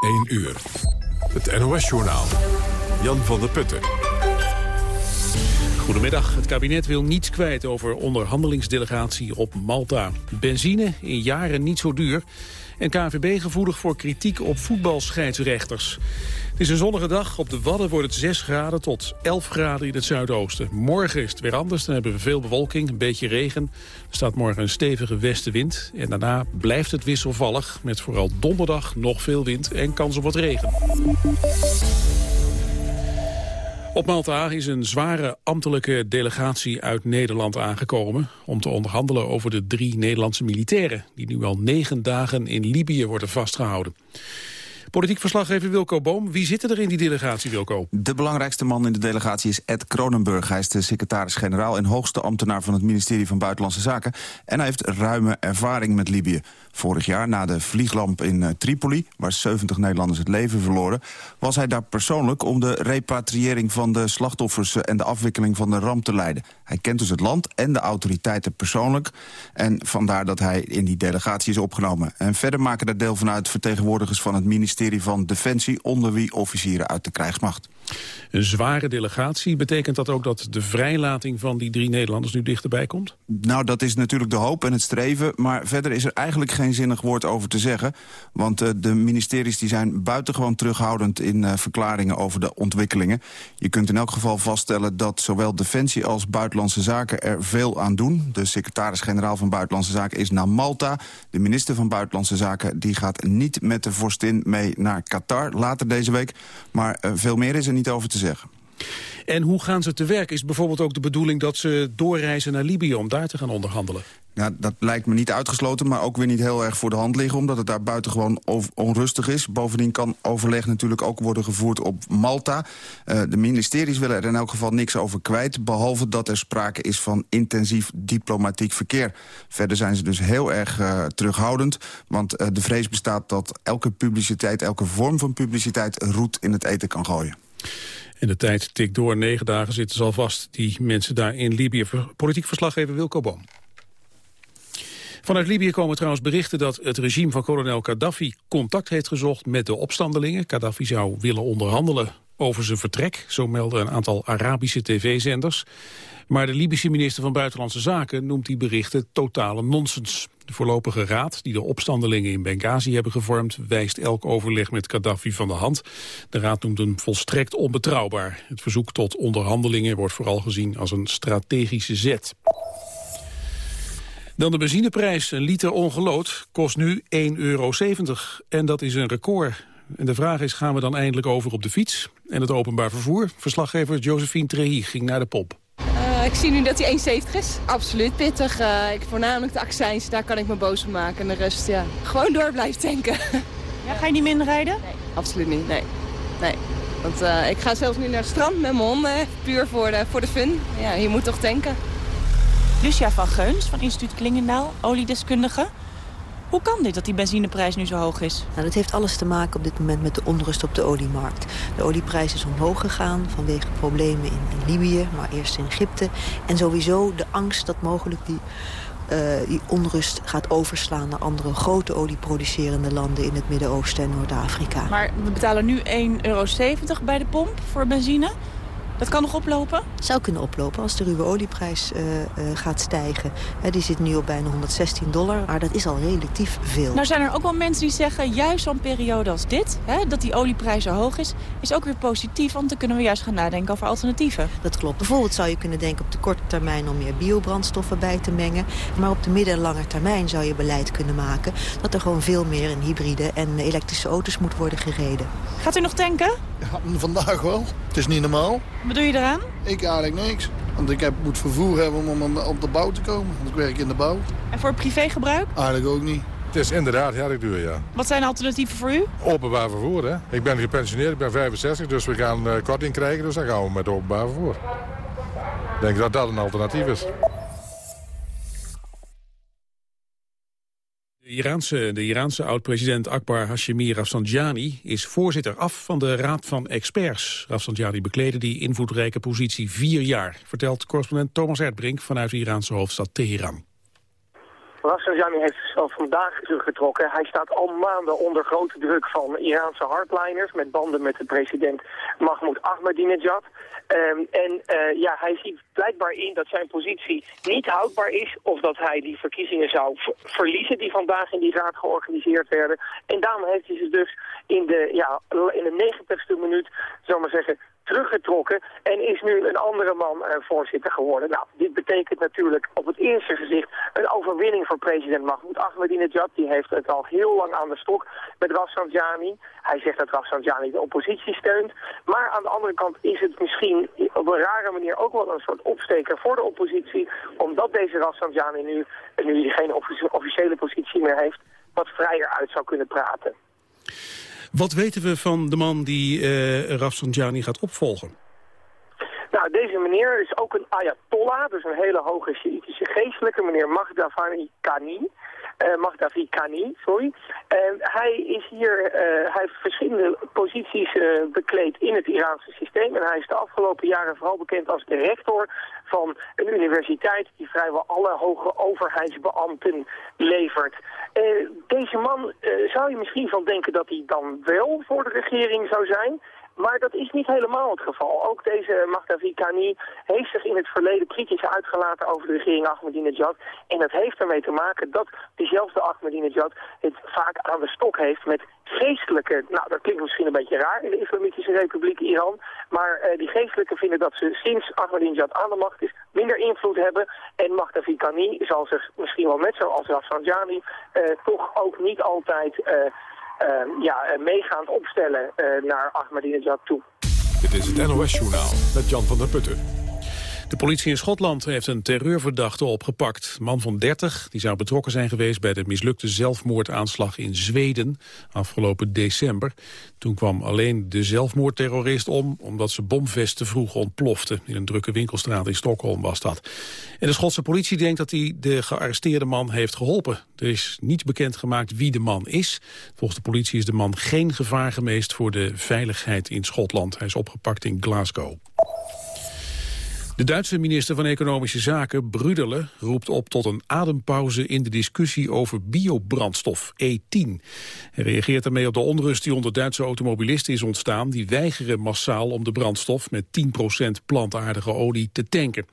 1 uur. Het NOS-journaal. Jan van der Putten. Goedemiddag. Het kabinet wil niets kwijt over onderhandelingsdelegatie op Malta. Benzine in jaren niet zo duur. En KVB gevoelig voor kritiek op voetbalscheidsrechters. Het is een zonnige dag. Op de Wadden wordt het 6 graden tot 11 graden in het zuidoosten. Morgen is het weer anders. Dan hebben we veel bewolking, een beetje regen. Er staat morgen een stevige westenwind. En daarna blijft het wisselvallig. Met vooral donderdag nog veel wind en kans op wat regen. Op Malta is een zware ambtelijke delegatie uit Nederland aangekomen... om te onderhandelen over de drie Nederlandse militairen... die nu al negen dagen in Libië worden vastgehouden. Politiek verslaggever Wilco Boom. Wie zitten er in die delegatie, Wilco? De belangrijkste man in de delegatie is Ed Kronenburg. Hij is de secretaris-generaal en hoogste ambtenaar van het ministerie van Buitenlandse Zaken. En hij heeft ruime ervaring met Libië. Vorig jaar, na de vlieglamp in eh, Tripoli, waar 70 Nederlanders het leven verloren... was hij daar persoonlijk om de repatriëring van de slachtoffers... Eh, en de afwikkeling van de ramp te leiden. Hij kent dus het land en de autoriteiten persoonlijk. En vandaar dat hij in die delegatie is opgenomen. En verder maken daar deel van uit vertegenwoordigers van het ministerie van Defensie... onder wie officieren uit de krijgsmacht. Een zware delegatie. Betekent dat ook dat de vrijlating van die drie Nederlanders nu dichterbij komt? Nou, dat is natuurlijk de hoop en het streven. Maar verder is er eigenlijk geen zinnig woord over te zeggen. Want uh, de ministeries die zijn buitengewoon terughoudend in uh, verklaringen over de ontwikkelingen. Je kunt in elk geval vaststellen dat zowel Defensie als Buitenlandse Zaken er veel aan doen. De secretaris-generaal van Buitenlandse Zaken is naar Malta. De minister van Buitenlandse Zaken die gaat niet met de vorstin mee naar Qatar later deze week. Maar uh, veel meer is er niet over te zeggen. En hoe gaan ze te werk? Is bijvoorbeeld ook de bedoeling dat ze doorreizen naar Libië om daar te gaan onderhandelen? Nou, dat lijkt me niet uitgesloten, maar ook weer niet heel erg voor de hand liggen... omdat het daar buitengewoon onrustig is. Bovendien kan overleg natuurlijk ook worden gevoerd op Malta. Uh, de ministeries willen er in elk geval niks over kwijt... behalve dat er sprake is van intensief diplomatiek verkeer. Verder zijn ze dus heel erg uh, terughoudend... want uh, de vrees bestaat dat elke publiciteit, elke vorm van publiciteit... roet in het eten kan gooien. En de tijd tikt door. Negen dagen zitten ze al vast, die mensen daar in Libië. Politiek verslaggever Wilco Boom. Vanuit Libië komen trouwens berichten dat het regime van kolonel Gaddafi contact heeft gezocht met de opstandelingen. Gaddafi zou willen onderhandelen over zijn vertrek, zo melden een aantal Arabische tv-zenders. Maar de Libische minister van Buitenlandse Zaken noemt die berichten totale nonsens. De voorlopige raad die de opstandelingen in Benghazi hebben gevormd... wijst elk overleg met Gaddafi van de hand. De raad noemt hem volstrekt onbetrouwbaar. Het verzoek tot onderhandelingen wordt vooral gezien als een strategische zet. Dan de benzineprijs. Een liter ongelood kost nu 1,70 euro. En dat is een record. En de vraag is, gaan we dan eindelijk over op de fiets en het openbaar vervoer? Verslaggever Josephine Trehi ging naar de pop. Uh, ik zie nu dat hij 1,70 is. Absoluut pittig. Uh, ik, voornamelijk de accijns, daar kan ik me boos op maken. En de rest, ja, gewoon door blijven tanken. Ja, ga je niet minder rijden? Nee, absoluut niet. Nee. nee. Want uh, ik ga zelfs nu naar het strand met mijn honden, puur voor de, voor de fun. Ja, je moet toch tanken. Lucia van Geuns van instituut Klingendaal, oliedeskundige. Hoe kan dit dat die benzineprijs nu zo hoog is? Nou, dat heeft alles te maken op dit moment met de onrust op de oliemarkt. De olieprijs is omhoog gegaan vanwege problemen in, in Libië, maar eerst in Egypte. En sowieso de angst dat mogelijk die, uh, die onrust gaat overslaan... naar andere grote olieproducerende landen in het Midden-Oosten en Noord-Afrika. Maar we betalen nu 1,70 euro bij de pomp voor benzine. Dat kan nog oplopen? Het zou kunnen oplopen als de ruwe olieprijs uh, uh, gaat stijgen. Uh, die zit nu op bijna 116 dollar, maar dat is al relatief veel. Nou zijn er ook wel mensen die zeggen, juist zo'n periode als dit... Hè, dat die olieprijs zo hoog is, is ook weer positief... want dan kunnen we juist gaan nadenken over alternatieven. Dat klopt. Bijvoorbeeld zou je kunnen denken op de korte termijn... om meer biobrandstoffen bij te mengen. Maar op de midden- en lange termijn zou je beleid kunnen maken... dat er gewoon veel meer in hybride en elektrische auto's moet worden gereden. Gaat u nog tanken? Ja, vandaag wel. Het is niet normaal. Wat doe je eraan? Ik eigenlijk niks. Want ik heb, moet vervoer hebben om op de bouw te komen. Want ik werk in de bouw. En voor privégebruik? Eigenlijk ook niet. Het is inderdaad erg duur, ja. Wat zijn alternatieven voor u? Openbaar vervoer, hè. Ik ben gepensioneerd, ik ben 65, dus we gaan uh, korting krijgen. Dus dan gaan we met openbaar vervoer. Ik denk dat dat een alternatief is. Iraanse, de Iraanse oud-president Akbar Hashemi Rafsanjani is voorzitter af van de Raad van Experts. Rafsanjani bekleedde die invloedrijke positie vier jaar, vertelt correspondent Thomas Erdbrink vanuit de Iraanse hoofdstad Teheran. Rafsanjani heeft zichzelf vandaag teruggetrokken. Hij staat al maanden onder grote druk van Iraanse hardliners... met banden met de president Mahmoud Ahmadinejad. Um, en uh, ja, hij ziet blijkbaar in dat zijn positie niet houdbaar is... of dat hij die verkiezingen zou verliezen die vandaag in die raad georganiseerd werden. En daarom heeft hij zich dus in de, ja, in de 90ste minuut, zal maar zeggen, teruggetrokken en is nu een andere man uh, voorzitter geworden. Nou, dit betekent natuurlijk op het eerste gezicht een overwinning voor president Mahmoud Ahmadinejad. Die heeft het al heel lang aan de stok met Rafsanjani. Hij zegt dat Rafsanjani de oppositie steunt. Maar aan de andere kant is het misschien op een rare manier ook wel een soort opsteker voor de oppositie. Omdat deze Rafsanjani nu, nu geen officiële positie meer heeft, wat vrijer uit zou kunnen praten. Wat weten we van de man die uh, Rafsanjani gaat opvolgen? Nou, deze meneer is ook een ayatollah, dus een hele hoge Shiïtische geestelijke, meneer Magdafani Kani. Uh, Magdavi Kani, sorry. Uh, hij is hier, uh, hij heeft verschillende posities bekleed in het Iraanse systeem. En hij is de afgelopen jaren vooral bekend als de rector van een universiteit die vrijwel alle hoge overheidsbeambten levert. deze man zou je misschien van denken dat hij dan wel voor de regering zou zijn. Maar dat is niet helemaal het geval. Ook deze Mahdavi Kani heeft zich in het verleden kritisch uitgelaten over de regering Ahmadinejad. En dat heeft ermee te maken dat diezelfde Ahmadinejad het vaak aan de stok heeft met geestelijke... Nou, dat klinkt misschien een beetje raar in de Islamitische Republiek Iran. Maar uh, die geestelijken vinden dat ze sinds Ahmadinejad aan de macht is minder invloed hebben. En Mahdavi Kani zal zich misschien wel net zoals Rafsanjani uh, toch ook niet altijd... Uh, ja, meegaand opstellen uh, naar Ahmadinejad toe. Dit is het NOS-journaal met Jan van der Putten. De politie in Schotland heeft een terreurverdachte opgepakt. Man van 30, die zou betrokken zijn geweest bij de mislukte zelfmoordaanslag in Zweden afgelopen december. Toen kwam alleen de zelfmoordterrorist om, omdat ze bomvesten vroeg ontplofte. In een drukke winkelstraat in Stockholm was dat. En de Schotse politie denkt dat hij de gearresteerde man heeft geholpen. Er is niet bekendgemaakt wie de man is. Volgens de politie is de man geen gevaar geweest voor de veiligheid in Schotland. Hij is opgepakt in Glasgow. De Duitse minister van Economische Zaken, Brudele, roept op tot een adempauze in de discussie over biobrandstof, E10. Hij reageert daarmee op de onrust die onder Duitse automobilisten is ontstaan. Die weigeren massaal om de brandstof met 10% plantaardige olie te tanken.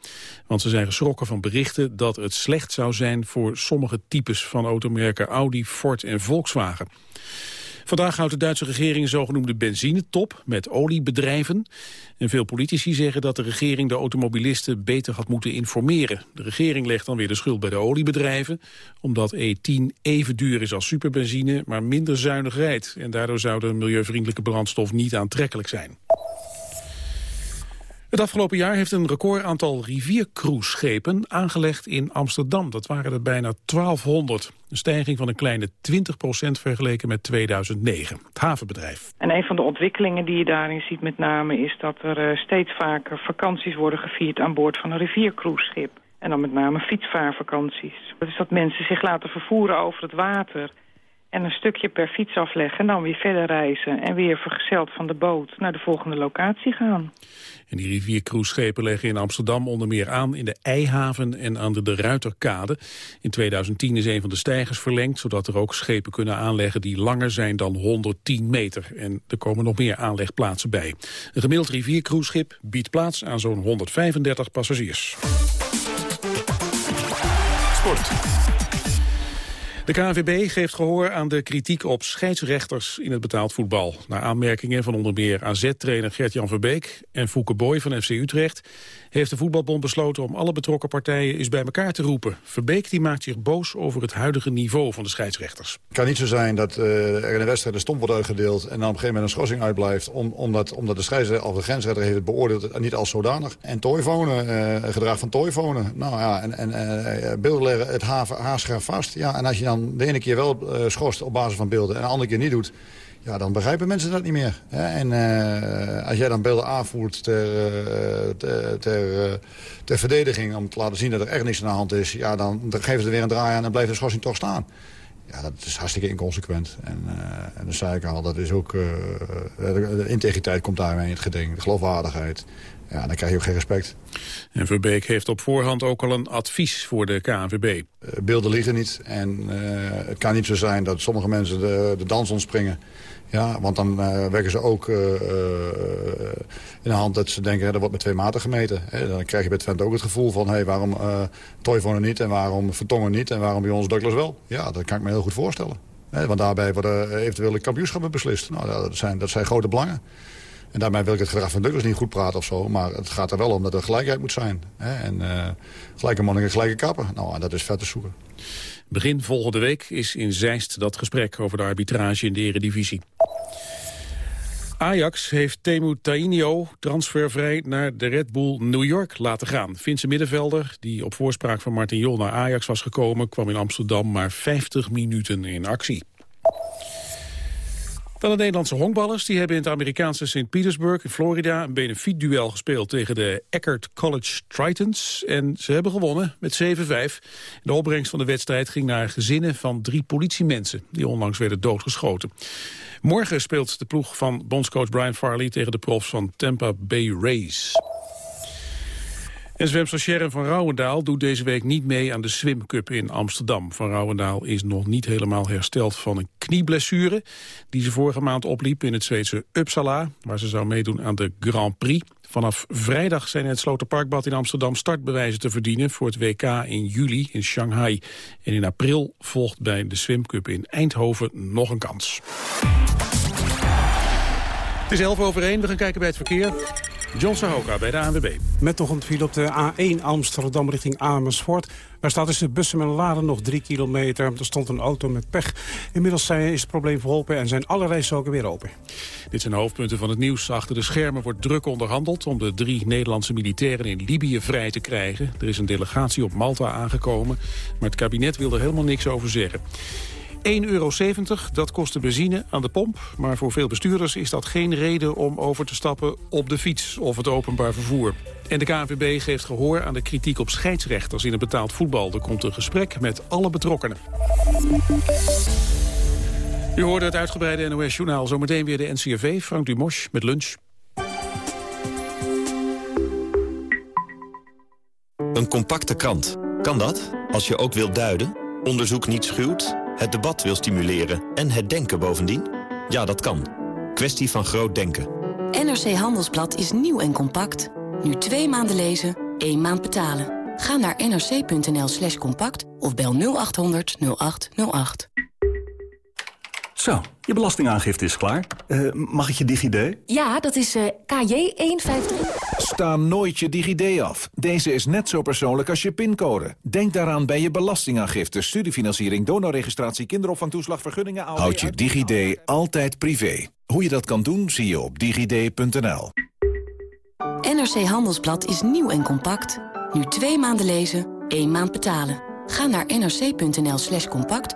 Want ze zijn geschrokken van berichten dat het slecht zou zijn voor sommige types van automerken Audi, Ford en Volkswagen. Vandaag houdt de Duitse regering een zogenoemde benzinetop met oliebedrijven. En veel politici zeggen dat de regering de automobilisten beter had moeten informeren. De regering legt dan weer de schuld bij de oliebedrijven, omdat E10 even duur is als superbenzine, maar minder zuinig rijdt. En daardoor zou de milieuvriendelijke brandstof niet aantrekkelijk zijn. Het afgelopen jaar heeft een record aantal riviercruiseschepen aangelegd in Amsterdam. Dat waren er bijna 1200. Een stijging van een kleine 20% vergeleken met 2009. Het havenbedrijf. En een van de ontwikkelingen die je daarin ziet met name... is dat er eh, steeds vaker vakanties worden gevierd aan boord van een riviercruiseschip. En dan met name fietsvaarvakanties. Dat is dat mensen zich laten vervoeren over het water en een stukje per fiets afleggen en dan weer verder reizen... en weer vergezeld van de boot naar de volgende locatie gaan. En die riviercruiseschepen leggen in Amsterdam onder meer aan... in de Eihaven en aan de De Ruiterkade. In 2010 is een van de stijgers verlengd... zodat er ook schepen kunnen aanleggen die langer zijn dan 110 meter. En er komen nog meer aanlegplaatsen bij. Een gemiddeld riviercruiseschip biedt plaats aan zo'n 135 passagiers. Sport. De KNVB geeft gehoor aan de kritiek op scheidsrechters in het betaald voetbal. Naar aanmerkingen van onder meer AZ-trainer Gert-Jan Verbeek en Fouke Boy van FC Utrecht... heeft de voetbalbond besloten om alle betrokken partijen eens bij elkaar te roepen. Verbeek die maakt zich boos over het huidige niveau van de scheidsrechters. Het kan niet zo zijn dat uh, er in de wedstrijd een stomp wordt uitgedeeld... en dan op een gegeven moment een schorsing uitblijft... omdat, omdat de scheidsrechter of de grensrechter heeft het beoordeeld niet als zodanig. En toyfonen, uh, gedrag van toyfonen. Nou ja, en, en uh, beelden leggen het haasgraaf vast. Ja, en als je dan de ene keer wel schorst op basis van beelden en de andere keer niet doet... Ja, dan begrijpen mensen dat niet meer. Hè? En uh, als jij dan beelden aanvoert ter, uh, ter, ter, ter, verdediging... om te laten zien dat er echt niks aan de hand is... Ja, dan, dan geven ze er weer een draai aan en blijft de schorsing toch staan. Ja, dat is hartstikke inconsequent. En, en de suikerhal, dat is ook... De, integriteit komt daarmee in het geding. De geloofwaardigheid. Ja, dan krijg je ook geen respect. En Verbeek heeft op voorhand ook al een advies voor de KNVB. Beelden liegen niet. En het kan niet zo zijn dat sommige mensen de, de dans ontspringen... Ja, want dan uh, werken ze ook uh, in de hand dat ze denken, er wordt met twee maten gemeten. Dan krijg je bij Twente ook het gevoel van, hey, waarom uh, niet en waarom Vertongen niet en waarom bij ons Douglas wel? Ja, dat kan ik me heel goed voorstellen. Hè, want daarbij worden eventueel de kampioenschappen beslist. Nou, dat zijn, dat zijn grote belangen. En daarmee wil ik het gedrag van Douglas niet goed praten of zo. Maar het gaat er wel om dat er gelijkheid moet zijn. Hè. En gelijke mannen gelijke kappen. Nou, dat is vet te zoeken. Begin volgende week is in Zeist dat gesprek over de arbitrage in de eredivisie. Ajax heeft Temu Tainio transfervrij naar de Red Bull New York laten gaan. Finse middenvelder, die op voorspraak van Martin Jol naar Ajax was gekomen... kwam in Amsterdam maar 50 minuten in actie. Dan de Nederlandse honkballers. Die hebben in het Amerikaanse St. Petersburg in Florida... een benefietduel gespeeld tegen de Eckerd College Tritons. En ze hebben gewonnen met 7-5. De opbrengst van de wedstrijd ging naar gezinnen van drie politiemensen... die onlangs werden doodgeschoten. Morgen speelt de ploeg van bondscoach Brian Farley... tegen de profs van Tampa Bay Rays. En zwemster Sharon van Rouwendaal doet deze week niet mee aan de Swim Cup in Amsterdam. Van Rouwendaal is nog niet helemaal hersteld van een knieblessure... die ze vorige maand opliep in het Zweedse Uppsala... waar ze zou meedoen aan de Grand Prix. Vanaf vrijdag zijn in het Sloterparkbad in Amsterdam startbewijzen te verdienen... voor het WK in juli in Shanghai. En in april volgt bij de Swim Cup in Eindhoven nog een kans. Het is 11 over 1. We gaan kijken bij het verkeer. John Sahoka bij de ANWB. Met nog een file op de A1 Amsterdam richting Amersfoort. Daar staat tussen bussen en laden nog drie kilometer. Er stond een auto met pech. Inmiddels is het probleem verholpen en zijn alle rijstroken weer open. Dit zijn de hoofdpunten van het nieuws. Achter de schermen wordt druk onderhandeld om de drie Nederlandse militairen in Libië vrij te krijgen. Er is een delegatie op Malta aangekomen, maar het kabinet wil er helemaal niks over zeggen. 1,70 euro, dat kost de benzine aan de pomp. Maar voor veel bestuurders is dat geen reden om over te stappen op de fiets of het openbaar vervoer. En de KNVB geeft gehoor aan de kritiek op scheidsrechters in het betaald voetbal. Er komt een gesprek met alle betrokkenen. U hoorde het uitgebreide NOS-journaal. Zometeen weer de NCRV, Frank Dumos met lunch. Een compacte krant. Kan dat? Als je ook wilt duiden, onderzoek niet schuwt het debat wil stimuleren en het denken bovendien? Ja, dat kan. Kwestie van groot denken. NRC Handelsblad is nieuw en compact. Nu twee maanden lezen, één maand betalen. Ga naar nrc.nl slash compact of bel 0800 0808. Zo, je belastingaangifte is klaar. Uh, mag ik je DigiD? Ja, dat is uh, KJ153. Sta nooit je DigiD af. Deze is net zo persoonlijk als je pincode. Denk daaraan bij je belastingaangifte, studiefinanciering, donorregistratie, kinderopvangtoeslag, vergunningen... Houd je DigiD altijd privé. Hoe je dat kan doen, zie je op digid.nl. NRC Handelsblad is nieuw en compact. Nu twee maanden lezen, één maand betalen. Ga naar nrc.nl slash compact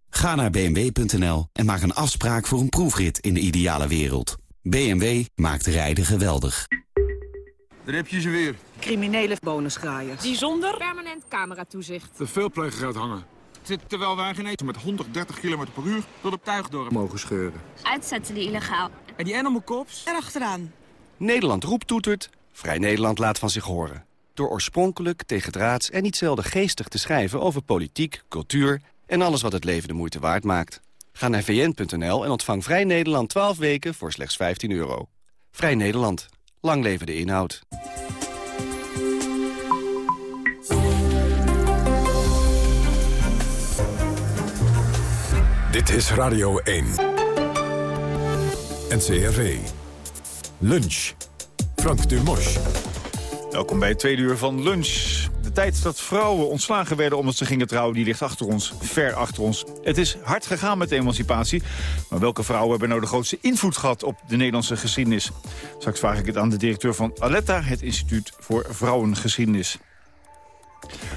Ga naar bmw.nl en maak een afspraak voor een proefrit in de ideale wereld. BMW maakt rijden geweldig. Daar heb je ze weer. Criminele bonusgraaiers. Die zonder permanent cameratoezicht. De veelpleger gaat hangen. Terwijl wij geen eten met 130 km per uur door de tuigdorp mogen scheuren. Uitzetten die illegaal. En die animal cops? Erachteraan. Nederland roept toetert. Vrij Nederland laat van zich horen. Door oorspronkelijk, tegendraads en niet zelden geestig te schrijven over politiek, cultuur en alles wat het leven de moeite waard maakt. Ga naar vn.nl en ontvang Vrij Nederland 12 weken voor slechts 15 euro. Vrij Nederland. Lang leven de inhoud. Dit is Radio 1. NCRV. Lunch. Frank Dumos. Welkom bij het tweede uur van Lunch. De tijd dat vrouwen ontslagen werden omdat ze gingen trouwen... die ligt achter ons, ver achter ons. Het is hard gegaan met emancipatie. Maar welke vrouwen hebben nou de grootste invloed gehad op de Nederlandse geschiedenis? Straks vraag ik het aan de directeur van Aletta, het Instituut voor Vrouwengeschiedenis.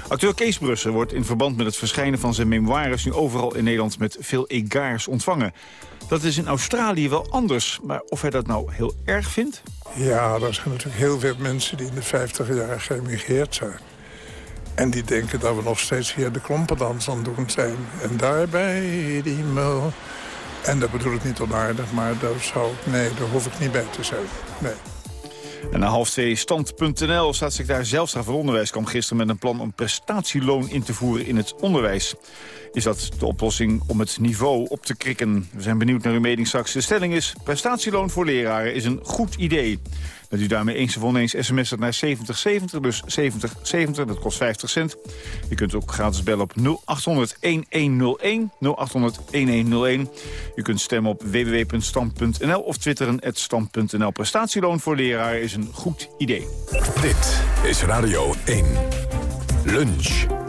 Acteur Kees Brussen wordt in verband met het verschijnen van zijn memoires... nu overal in Nederland met veel egaars ontvangen. Dat is in Australië wel anders, maar of hij dat nou heel erg vindt? Ja, er zijn natuurlijk heel veel mensen die in de 50 jaar geëmigreerd zijn. En die denken dat we nog steeds hier de klompendans aan het doen zijn. En daarbij die mul. En dat bedoel ik niet onaardig, maar dat zou, nee, daar hoef ik niet bij te zijn. Nee. En na half twee stand.nl staatssecretaris Zelstra van Onderwijs kwam gisteren met een plan om prestatieloon in te voeren in het onderwijs. Is dat de oplossing om het niveau op te krikken? We zijn benieuwd naar uw mening straks. De stelling is, prestatieloon voor leraren is een goed idee. Bent u daarmee eens of oneens sms'en naar 7070, dus 7070, dat kost 50 cent. Je kunt ook gratis bellen op 0800-1101, 0800-1101. U kunt stemmen op www.stand.nl of twitteren het stand.nl. Prestatieloon voor leraren is een goed idee. Dit is Radio 1. Lunch.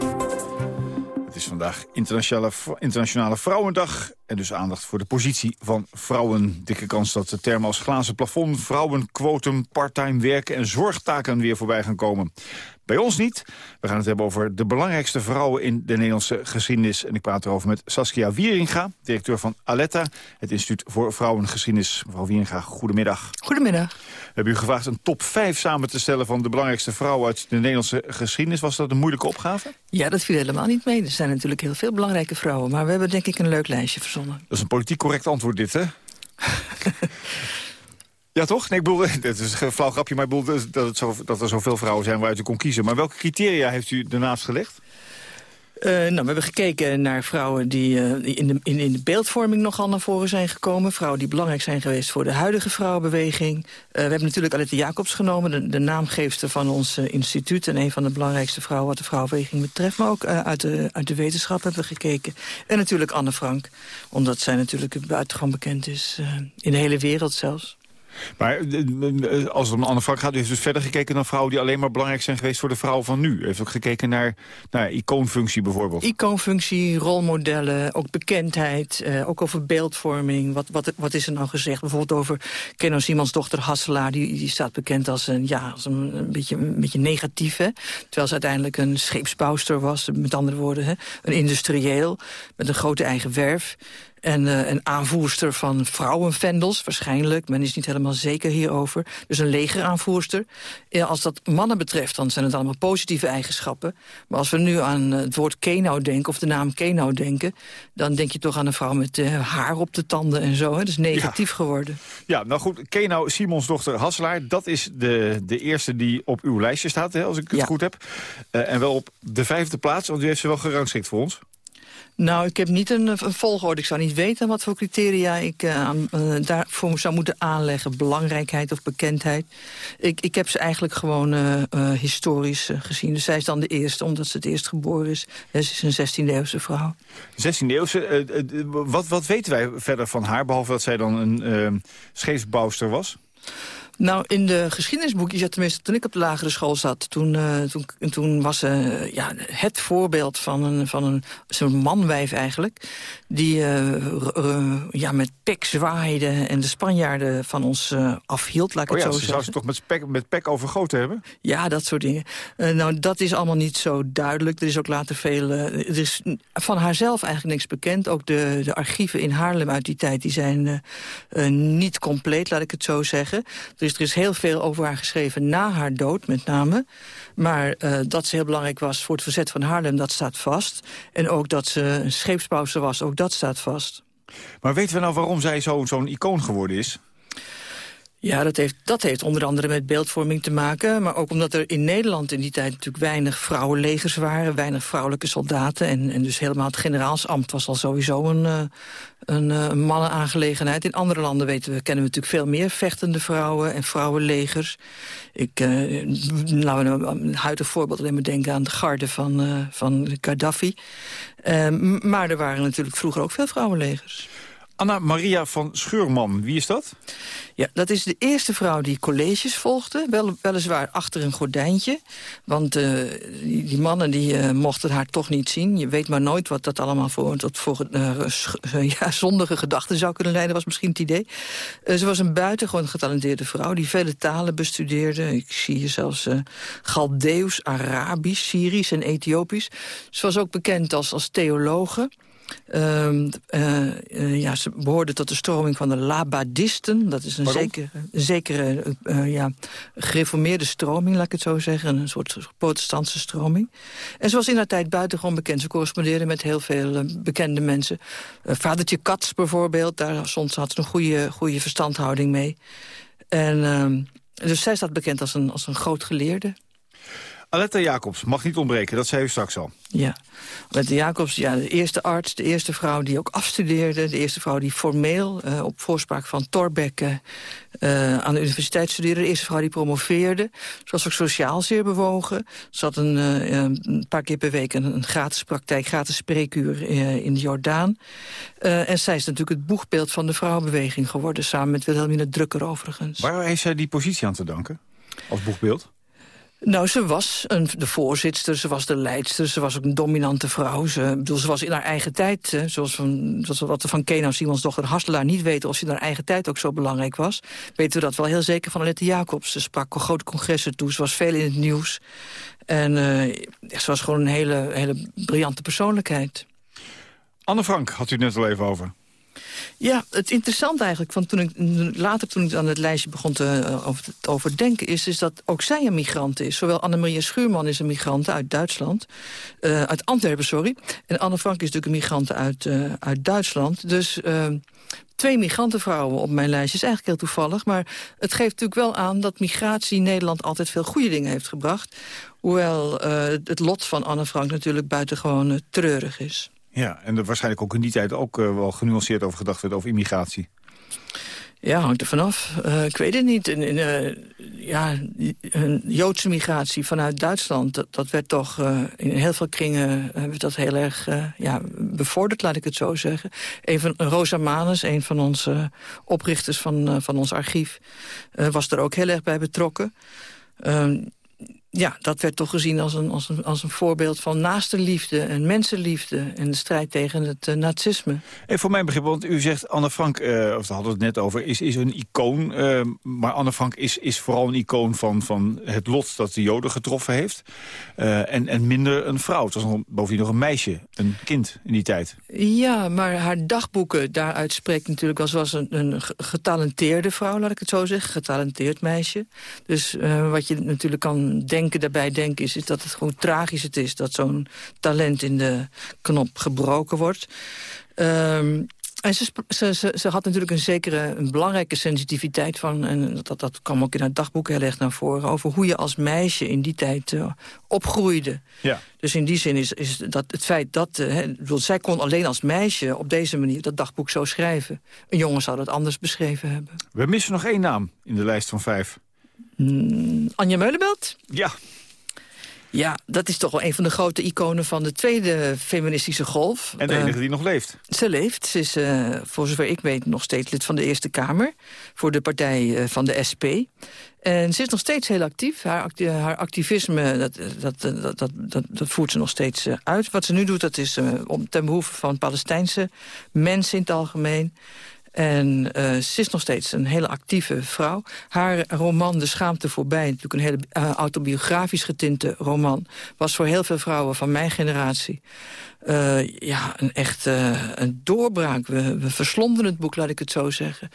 Is vandaag Internationale, Internationale Vrouwendag. En dus aandacht voor de positie van vrouwen. Dikke kans dat de termen als glazen plafond, vrouwenquotum, parttime werken en zorgtaken weer voorbij gaan komen. Bij ons niet. We gaan het hebben over de belangrijkste vrouwen in de Nederlandse geschiedenis. En ik praat erover met Saskia Wieringa, directeur van Aletta, het Instituut voor Vrouwengeschiedenis. Mevrouw Wieringa, goedemiddag. Goedemiddag. We hebben u gevraagd een top 5 samen te stellen van de belangrijkste vrouwen uit de Nederlandse geschiedenis. Was dat een moeilijke opgave? Ja, dat viel helemaal niet mee. Er zijn natuurlijk heel veel belangrijke vrouwen. Maar we hebben denk ik een leuk lijstje verzonnen. Dat is een politiek correct antwoord dit, hè? Ja, toch? Ik bedoel, het is een flauw grapje, maar ik bedoel zo, dat er zoveel vrouwen zijn waaruit u kon kiezen. Maar welke criteria heeft u ernaast gelegd? Uh, nou, we hebben gekeken naar vrouwen die, uh, die in, de, in, in, de beeldvorming nogal naar voren zijn gekomen. Vrouwen die belangrijk zijn geweest voor de huidige vrouwenbeweging. Uh, we hebben natuurlijk Alette Jacobs genomen, de, de naamgeefster van ons instituut... en een van de belangrijkste vrouwen wat de vrouwenbeweging betreft. Maar ook uit, de, uit de wetenschap hebben we gekeken. En natuurlijk Anne Frank, omdat zij natuurlijk buitengewoon bekend is. in de hele wereld zelfs. Maar als het om Anne Frank gaat, u heeft dus verder gekeken naar vrouwen... die alleen maar belangrijk zijn geweest voor de vrouwen van nu. U heeft ook gekeken naar, naar icoonfunctie bijvoorbeeld. Icoonfunctie, rolmodellen, ook bekendheid, eh, ook over beeldvorming. Wat, wat, wat is er nou gezegd? Bijvoorbeeld over Kenno Simons dochter Hasselaar. Die, die staat bekend als een, ja, als een, een beetje, een beetje negatief. Hè? Terwijl ze uiteindelijk een scheepsbouwster was. Met andere woorden, hè? een industrieel met een grote eigen werf. En uh, een aanvoerster van vrouwenvendels, waarschijnlijk. Men is niet helemaal zeker hierover. Dus een legeraanvoerster. Als dat mannen betreft, dan zijn het allemaal positieve eigenschappen. Maar als we nu aan het woord Kenau denken, of de naam Kenau denken... dan denk je toch aan een vrouw met uh, haar op de tanden en zo. Hè? Dat is negatief ja. geworden. Ja, nou goed, Kenau, Simons dochter Hasselaar... dat is de, de eerste die op uw lijstje staat, hè, als ik het Ja. goed heb. Uh, en wel op de vijfde plaats, want u heeft ze wel gerangschikt voor ons. Nou, ik heb niet een, een volgorde. Ik zou niet weten wat voor criteria ik aan, uh, daarvoor zou moeten aanleggen. Belangrijkheid of bekendheid. Ik, ik heb ze eigenlijk gewoon historisch gezien. Dus zij is dan de eerste, omdat ze het eerst geboren is. Ze is een 16e-eeuwse vrouw. 16e-eeuwse. wat, wat weten wij verder van haar, behalve dat zij dan een scheepsbouwster was? Nou, in de geschiedenisboekjes, tenminste toen ik op de lagere school zat... toen, uh, toen, toen was ze uh, ja, het voorbeeld van een, van een zo'n manwijf eigenlijk... die uh, ja, met pek zwaaide en de Spanjaarden van ons afhield, laat ik oh het ja, zo ze zeggen. zou ze toch met pek, met pek overgoten hebben? Ja, dat soort dingen. nou, dat is allemaal niet zo duidelijk. Er is ook later veel... er is van haarzelf eigenlijk niks bekend. Ook de, de archieven in Haarlem uit die tijd die zijn niet compleet, laat ik het zo zeggen... Dus er is heel veel over haar geschreven na haar dood, met name. Maar uh, dat ze heel belangrijk was voor het verzet van Haarlem, dat staat vast. En ook dat ze een scheepsbouwster was, ook dat staat vast. Maar weten we nou waarom zij zo'n zo icoon geworden is? Ja, dat heeft, dat heeft onder andere met beeldvorming te maken. Maar ook omdat er in Nederland in die tijd natuurlijk weinig vrouwenlegers waren. Weinig vrouwelijke soldaten. En, en dus helemaal het generaalsambt was al sowieso een, uh, een, uh, mannenaangelegenheid. In andere landen weten we, kennen we natuurlijk veel meer vechtende vrouwen en vrouwenlegers. Ik, uh, laten we een huidig voorbeeld alleen maar denken aan de garde van, van Gaddafi. Uh, maar er waren natuurlijk vroeger ook veel vrouwenlegers. Anna Maria van Scheurman, wie is dat? Ja, dat is de eerste vrouw die colleges volgde. Wel, weliswaar achter een gordijntje. Want uh, die, mannen die, uh, mochten haar toch niet zien. Je weet maar nooit wat dat allemaal voor, tot voor uh, ja, zondige gedachten zou kunnen leiden. was misschien het idee. ze was een buitengewoon getalenteerde vrouw... die vele talen bestudeerde. Ik zie hier zelfs Galdeus, Arabisch, Syrisch en Ethiopisch. Ze was ook bekend als, als theologe... Uh, uh, ja, ze behoorden tot de stroming van de Labadisten. Dat is een zekere, zekere uh, ja, gereformeerde stroming, laat ik het zo zeggen. Een soort protestantse stroming. En ze was in haar tijd buitengewoon bekend. Ze correspondeerde met heel veel bekende mensen. Vadertje Katz bijvoorbeeld, daar soms had ze een goede, goede verstandhouding mee. En, ehm, dus zij staat bekend als een, als een groot geleerde. Aletta Jacobs mag niet ontbreken, dat zei u straks al. Ja, Aletta Jacobs, ja, de eerste arts, de eerste vrouw die ook afstudeerde... de eerste vrouw die formeel uh, op voorspraak van Thorbecke uh, aan de universiteit studeerde... de eerste vrouw die promoveerde. Ze was ook sociaal zeer bewogen. Ze had een, uh, een paar keer per week een, een, gratis praktijk, gratis spreekuur in de Jordaan. en zij is natuurlijk het boegbeeld van de vrouwenbeweging geworden... samen met Wilhelmina Drucker overigens. Waar heeft zij die positie aan te danken, als boegbeeld? Nou, ze was een, de voorzitter, ze was de leidster, ze was ook een dominante vrouw. Ze, bedoel, ze was in haar eigen tijd, zoals, van, wat we van Keno Simons dochter Hasselaar niet weten... of ze in haar eigen tijd ook zo belangrijk was. Weten we dat wel heel zeker van Alette Jacobs. Ze sprak grote congressen toe, ze was veel in het nieuws. En uh, ze was gewoon een hele, hele briljante persoonlijkheid. Anne Frank had u net al even over. Ja, het interessante eigenlijk, van toen ik, later toen ik aan het lijstje begon te, over te overdenken... Is, is dat ook zij een migrant is. Zowel Annemaria Schuurman is een migrant uit Duitsland. Uh, uit Antwerpen, sorry. En Anne Frank is natuurlijk een migrant uit, uh, uit Duitsland. Dus twee migrantenvrouwen op mijn lijstje is eigenlijk heel toevallig. Maar het geeft natuurlijk wel aan dat migratie Nederland altijd veel goede dingen heeft gebracht. Hoewel het lot van Anne Frank natuurlijk buitengewoon treurig is. Ja, en er waarschijnlijk ook in die tijd ook uh, wel genuanceerd over gedacht werd over immigratie. Ja, hangt er vanaf. Uh, ik weet het niet. In, uh, ja, een Joodse migratie vanuit Duitsland... dat, werd toch in heel veel kringen werd dat heel erg ja, bevorderd, laat ik het zo zeggen. Een van, Rosa Manus, een van onze oprichters van, van ons archief... was er ook heel erg bij betrokken. Ehm, ja, dat werd toch gezien als een, als een, als een voorbeeld van naaste liefde en mensenliefde... en de strijd tegen het uh, nazisme. En voor mijn begrip, want u zegt Anne Frank, uh, of daar hadden we het net over... is, is een icoon, uh, maar Anne Frank is, is vooral een icoon van, van het lot... dat de Joden getroffen heeft, en, en minder een vrouw. Het was nog, bovendien nog een meisje, een kind in die tijd. Ja, maar haar dagboeken, daaruit spreekt natuurlijk... als was een, een getalenteerde vrouw, laat ik het zo zeggen. Getalenteerd meisje. Dus wat je natuurlijk kan denken denken, daarbij denken is, is dat het gewoon tragisch het is... dat zo'n talent in de knop gebroken wordt. Um, en ze, ze, ze, ze, had natuurlijk een zekere, een belangrijke sensitiviteit van... en dat, dat kwam ook in haar dagboek heel erg naar voren... over hoe je als meisje in die tijd uh, opgroeide. Ja. Dus in die zin is, is dat het feit dat... Uh, bedoel, zij kon alleen als meisje op deze manier dat dagboek zo schrijven. Een jongen zou dat anders beschreven hebben. We missen nog één naam in de lijst van vijf. Mm, Anja Meulenbelt? Ja. Ja, dat is toch wel een van de grote iconen van de tweede feministische golf. En de enige uh, die nog leeft. Ze leeft. Ze is, uh, voor zover ik weet, nog steeds lid van de Eerste Kamer. Voor de partij uh, van de SP. En ze is nog steeds heel actief. Haar, haar activisme, dat, dat, dat, dat, dat, dat, voert ze nog steeds uit. Wat ze nu doet, dat is om, ten behoeve van Palestijnse mensen in het algemeen. En uh, ze is nog steeds een hele actieve vrouw. Haar roman De Schaamte Voorbij, natuurlijk een hele uh, autobiografisch getinte roman... was voor heel veel vrouwen van mijn generatie... Uh, ja, een echt een doorbraak. We, we verslonden het boek, laat ik het zo zeggen.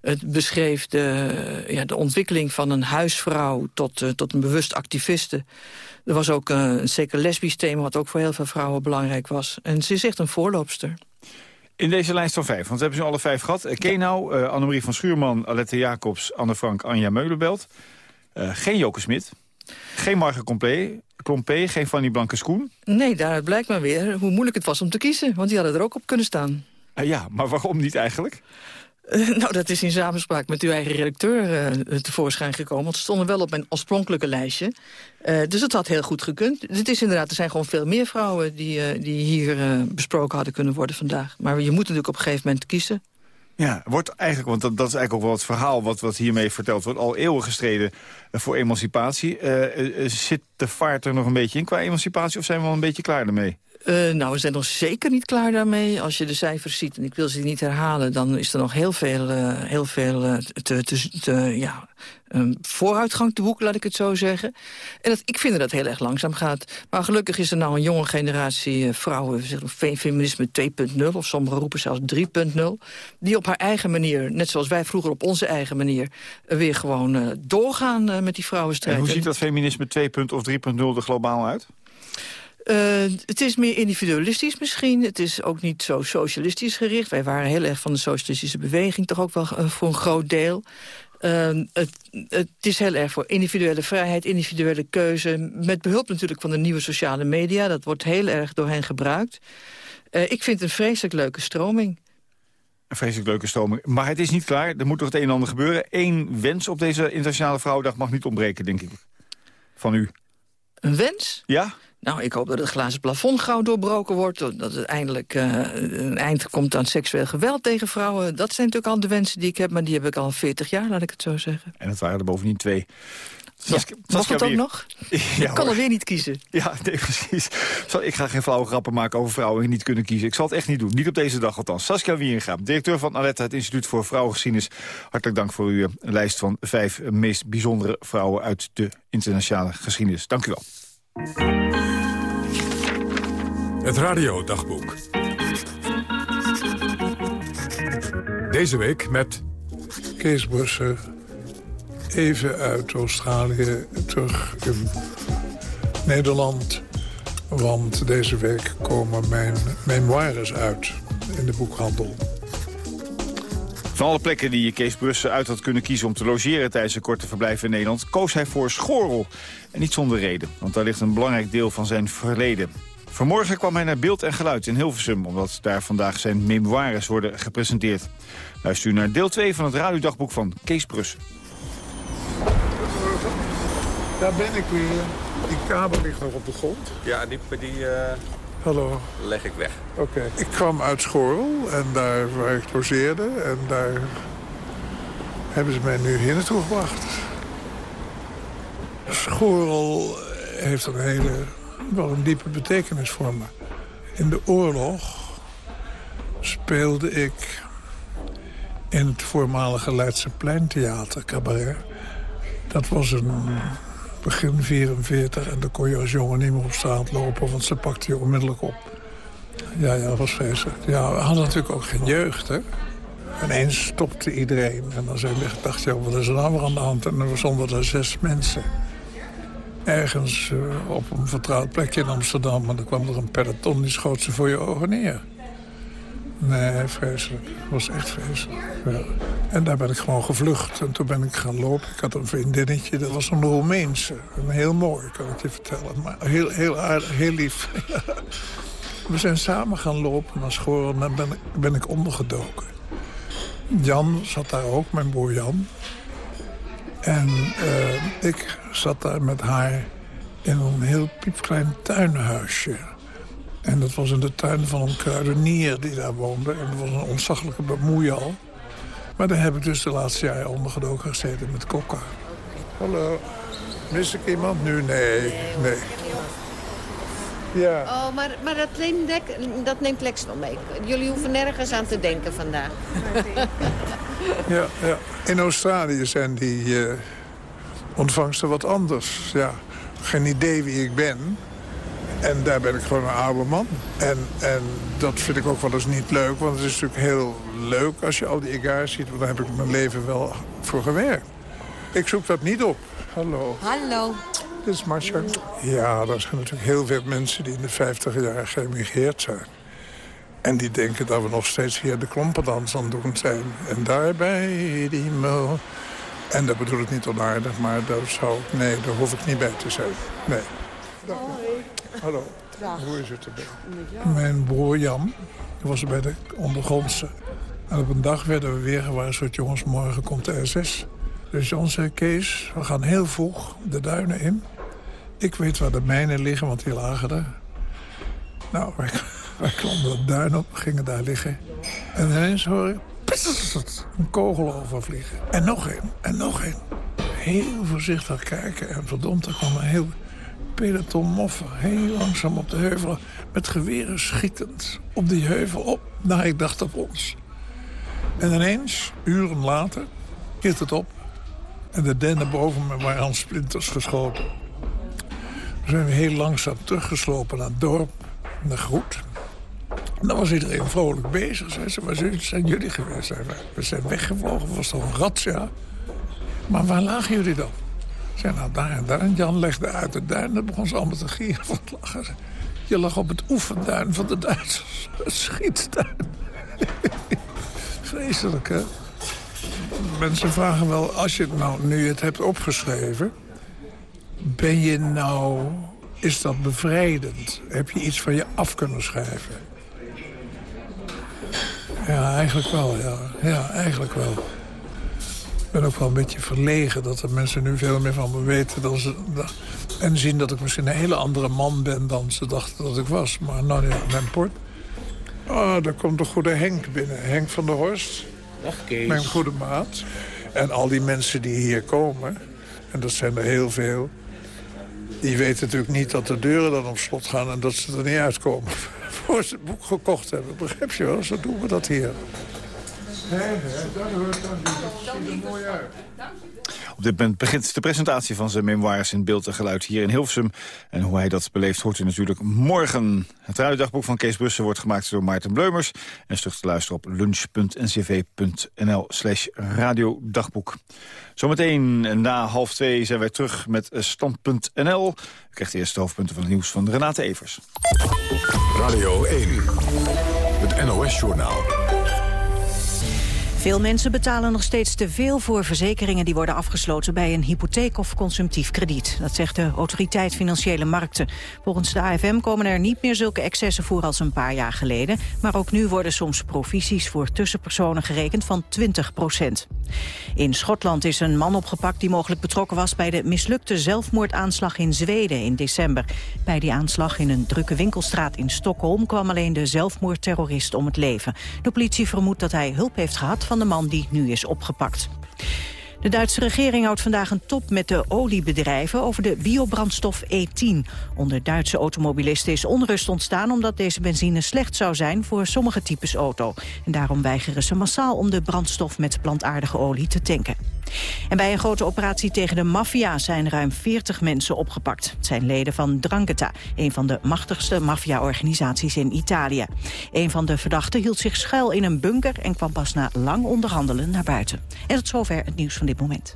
Het beschreef de, ja, de ontwikkeling van een huisvrouw tot, tot een bewust activiste. Er was ook een zeker lesbisch thema, wat ook voor heel veel vrouwen belangrijk was. En ze is echt een voorloopster. In deze lijst van vijf, want we hebben ze alle vijf gehad. Uh, Kenau, uh, Annemarie van Schuurman, Alette Jacobs, Anne Frank, Anja Meulenbelt. Uh, geen Joke Smit. Geen Marge Klompé, geen Fanny Blanke Schoen. Nee, daaruit blijkt maar weer hoe moeilijk het was om te kiezen. Want die hadden er ook op kunnen staan. ja, maar waarom niet eigenlijk? Uh, nou, dat is in samenspraak met uw eigen redacteur uh, tevoorschijn gekomen. Want ze stonden wel op mijn oorspronkelijke lijstje. Uh, dus het had heel goed gekund. Het is inderdaad, er zijn gewoon veel meer vrouwen... die, die hier besproken hadden kunnen worden vandaag. Maar je moet natuurlijk op een gegeven moment kiezen. Ja, wordt eigenlijk, want dat, is eigenlijk ook wel het verhaal wat, wat hiermee verteld wordt. Al eeuwen gestreden eh, voor emancipatie. Zit de vaart er nog een beetje in qua emancipatie of zijn we al een beetje klaar ermee? Uh, nou, we zijn nog zeker niet klaar daarmee. Als je de cijfers ziet, en ik wil ze niet herhalen... dan is er nog heel veel, uh, heel veel uh, te, te, ja, um, vooruitgang te boeken, laat ik het zo zeggen. En dat, ik vind dat heel erg langzaam gaat. Maar gelukkig is er nou een jonge generatie vrouwen... feminisme 2.0, of sommigen roepen zelfs 3.0... die op haar eigen manier, net zoals wij vroeger op onze eigen manier... weer gewoon doorgaan met die vrouwenstrijd. En hoe ziet dat feminisme 2.0 of 3.0 er globaal uit? Uh, het is meer individualistisch misschien. Het is ook niet zo socialistisch gericht. Wij waren heel erg van de socialistische beweging, toch ook wel uh, voor een groot deel. Uh, het, het, is heel erg voor individuele vrijheid, individuele keuze. Met behulp natuurlijk van de nieuwe sociale media. Dat wordt heel erg door hen gebruikt. ik vind het een vreselijk leuke stroming. Een vreselijk leuke stroming. Maar het is niet klaar. Er moet nog het een en ander gebeuren. Eén wens op deze Internationale Vrouwendag mag niet ontbreken, denk ik. Van u. Een wens? Ja? Nou, ik hoop dat het glazen plafond gauw doorbroken wordt. Dat het eindelijk uh, een eind komt aan seksueel geweld tegen vrouwen. Dat zijn natuurlijk al de wensen die ik heb, maar die heb ik al 40 jaar, laat ik het zo zeggen. En het waren er bovendien twee. Saskia, ja, het ook nog? Ja, ik kan er weer niet kiezen. Ja, nee, precies. Ik ga geen flauwe grappen maken over vrouwen die niet kunnen kiezen. Ik zal het echt niet doen. Niet op deze dag althans. Saskia Wieringa, directeur van Aletta, het Instituut voor Vrouwengeschiedenis. Hartelijk dank voor uw lijst van vijf meest bijzondere vrouwen uit de internationale geschiedenis. Dank u wel. Het radiodagboek. Deze week met... Kees Bussen, even uit Australië, terug in Nederland. Want deze week komen mijn memoires uit in de boekhandel. Van alle plekken die Kees Brussen uit had kunnen kiezen om te logeren tijdens een korte verblijf in Nederland, koos hij voor Schorel. En niet zonder reden, want daar ligt een belangrijk deel van zijn verleden. Vanmorgen kwam hij naar Beeld en Geluid in Hilversum... omdat daar vandaag zijn memoires worden gepresenteerd. Luister u naar deel 2 van het radiodagboek van Kees Brussen. Daar ben ik weer. Die kabel ligt nog op de grond. Ja, die, die uh, Hallo. leg ik weg. Oké. Ik kwam uit Schorl en daar waar ik logeerde. En daar hebben ze mij nu hier naartoe gebracht. Schorl heeft een hele wel een diepe betekenis voor me. In de oorlog speelde ik in het voormalige Leidse Pleintheater Cabaret. Dat was een begin 44 en dan kon je als jongen niet meer op straat lopen... want ze pakte je onmiddellijk op. Ja, ja, dat was vreselijk. Ja, we hadden natuurlijk ook geen jeugd, hè. Ineens stopte iedereen. En dan zei dacht je, wat is er nou aan de hand? En er stonden er zes mensen ergens uh, op een vertrouwd plekje in Amsterdam... en dan kwam er een peloton, die schoot ze voor je ogen neer. Nee, vreselijk. Het was echt vreselijk. En daar ben ik gewoon gevlucht. En toen ben ik gaan lopen. Ik had een vriendinnetje, dat was een Roemeense. Een heel mooi, kan ik je vertellen. Maar heel, heel aardig, heel lief. We zijn samen gaan lopen naar school en dan ben ik, ben ik ondergedoken. Jan zat daar ook, mijn broer Jan. En uh, ik zat daar met haar in een heel piepklein tuinhuisje. En dat was in de tuin van een kruidenier die daar woonde. En dat was een ontzaglijke bemoeial. Maar daar heb ik dus de laatste jaren ondergedoken gezeten met Kokka. Hallo. Mis ik iemand nu? Nee, nee. Ja. Oh, maar, maar dat, neemt, dat neemt Lex wel mee. Jullie hoeven nergens aan te denken vandaag. ja, ja. In Australië zijn die uh, ontvangsten wat anders. Ja, geen idee wie ik ben. En daar ben ik gewoon een oude man. En, en dat vind ik ook wel eens niet leuk. Want het is natuurlijk heel leuk als je al die egaars ziet. Want daar heb ik mijn leven wel voor gewerkt. Ik zoek dat niet op. Hallo. Hallo. Dit is Marcia. Ja, er zijn natuurlijk heel veel mensen die in de 50 jaar geëmigreerd zijn. En die denken dat we nog steeds hier de klompendans aan doen zijn. En daarbij die mul. En dat bedoel ik niet onaardig, maar dat zou, nee, daar hoef ik niet bij te zijn. Nee. Hoi. Hallo. Dag. Hoe is het erbij? Mijn broer Jan was bij de ondergrondse. En op een dag werden we weer gewaarschuwd, jongens, morgen komt de SS. Dus Jan zei, Kees, we gaan heel vroeg de duinen in. Ik weet waar de mijnen liggen, want die lagen er. Nou, wij, wij klommen de duin op, gingen daar liggen. En ineens hoor ik... een kogel overvliegen. En nog één, en nog één. Heel voorzichtig kijken en verdomd, er kwam een heel peloton moffen. Heel langzaam op de heuvel, met geweren schietend. Op die heuvel op, naar ik dacht op ons. En ineens, uren later, keert het op. En de dennen boven me waren aan splinters geschoten. We zijn we heel langzaam teruggeslopen naar het dorp, naar Groet. En dan was iedereen vrolijk bezig. Zei ze, waar zijn jullie geweest? We zijn weggevlogen, was toch een razzia? Maar waar lagen jullie dan? Zei, nou daar en daar. En Jan legde uit de duin. Dan begon ze allemaal te gieren van het lachen. Je lag op het oefenduin van de Duitsers. Het schietduin. Vreselijk, hè? Mensen vragen wel, als je nou nu het hebt opgeschreven... ben je nou... Is dat bevrijdend? Heb je iets van je af kunnen schrijven? Ja, eigenlijk wel, ja. Ja, eigenlijk wel. Ik ben ook wel een beetje verlegen dat de mensen nu veel meer van me weten. Dan ze, en zien dat ik misschien een hele andere man ben dan ze dachten dat ik was. Maar nou ja, mijn port. Oh, daar komt de goede Henk binnen. Henk van der Horst. Dag Kees. Mijn goede maat. En al die mensen die hier komen, en dat zijn er heel veel... die weten natuurlijk niet dat de deuren dan op slot gaan... en dat ze er niet uitkomen voor ze het boek gekocht hebben. Begrijp je wel? Zo doen we dat hier. Op dit moment begint de presentatie van zijn memoires in beeld en geluid hier in Hilversum. En hoe hij dat beleeft hoort u natuurlijk morgen. Het ruidagboek van Kees Brussen wordt gemaakt door Maarten Bleumers. En stug te luisteren op lunch.ncv.nl slash radiodagboek. Zometeen na half twee zijn wij terug met stand.nl. U krijgt de eerste hoofdpunten van het nieuws van Renate Evers. Radio 1, het NOS-journaal. Veel mensen betalen nog steeds te veel voor verzekeringen die worden afgesloten bij een hypotheek of consumptief krediet. Dat zegt de Autoriteit Financiële Markten. Volgens de AFM komen er niet meer zulke excessen voor als een paar jaar geleden. Maar ook nu worden soms provisies voor tussenpersonen gerekend van 20 procent. In Schotland is een man opgepakt die mogelijk betrokken was bij de mislukte zelfmoordaanslag in Zweden in december. Bij die aanslag in een drukke winkelstraat in Stockholm kwam alleen de zelfmoordterrorist om het leven. De politie vermoedt dat hij hulp heeft gehad van de man die nu is opgepakt. De Duitse regering houdt vandaag een top met de oliebedrijven over de biobrandstof E10. Onder Duitse automobilisten is onrust ontstaan omdat deze benzine slecht zou zijn voor sommige types auto. En daarom weigeren ze massaal om de brandstof met plantaardige olie te tanken. En bij een grote operatie tegen de maffia zijn ruim 40 mensen opgepakt. Het zijn leden van Drangheta, een van de machtigste maffia-organisaties in Italië. Een van de verdachten hield zich schuil in een bunker en kwam pas na lang onderhandelen naar buiten. En tot zover het nieuws van dit moment.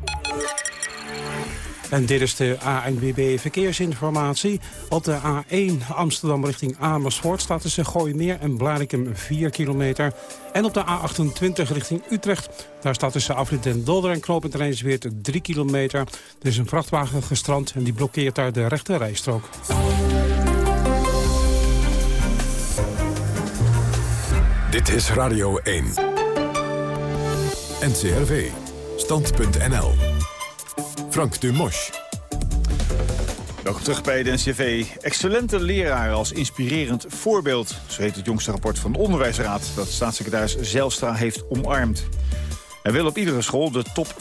En dit is de ANWB Verkeersinformatie. Op de A1 Amsterdam richting Amersfoort staat tussen Gooimeer en Blarikum 4 kilometer. En op de A28 richting Utrecht, daar staat tussen Afrit den Dolder en Knopend Rijnsweert 3 kilometer. Er is een vrachtwagen gestrand en die blokkeert daar de rechte rijstrook. Dit is Radio 1. NCRV. Stand.nl. Frank Dumosch. Welkom terug bij de NCV. Excellente leraren als inspirerend voorbeeld. Zo heet het jongste rapport van de Onderwijsraad... dat staatssecretaris Zelstra heeft omarmd. Hij wil op iedere school de top 5%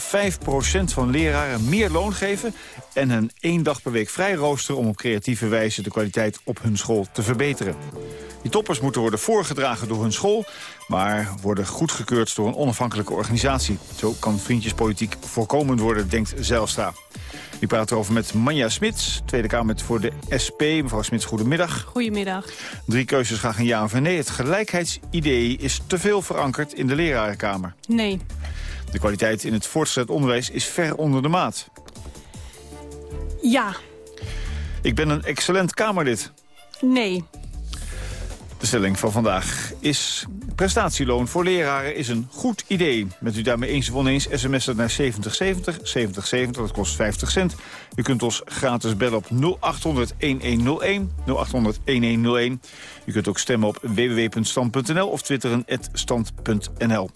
van leraren meer loon geven... en hen één dag per week vrij roosteren om op creatieve wijze... de kwaliteit op hun school te verbeteren. Die toppers moeten worden voorgedragen door hun school... maar worden goedgekeurd door een onafhankelijke organisatie. Zo kan vriendjespolitiek voorkomen worden, denkt Zelstra. Die praat erover met Manja Smits, Tweede Kamer voor de SP. Mevrouw Smits, goedemiddag. Goedemiddag. Drie keuzes, graag een ja of een nee. Het gelijkheidsidee is te veel verankerd in de lerarenkamer. Nee. De kwaliteit in het voortgezet onderwijs is ver onder de maat. Ja. Ik ben een excellent Kamerlid. Nee. De stelling van vandaag is... prestatieloon voor leraren is een goed idee. Bent u daarmee eens of oneens, sms'en naar 7070, 7070, dat kost 50 cent. U kunt ons gratis bellen op 0800-1101, 0800-1101. U kunt ook stemmen op www.stand.nl of twitteren stand.nl.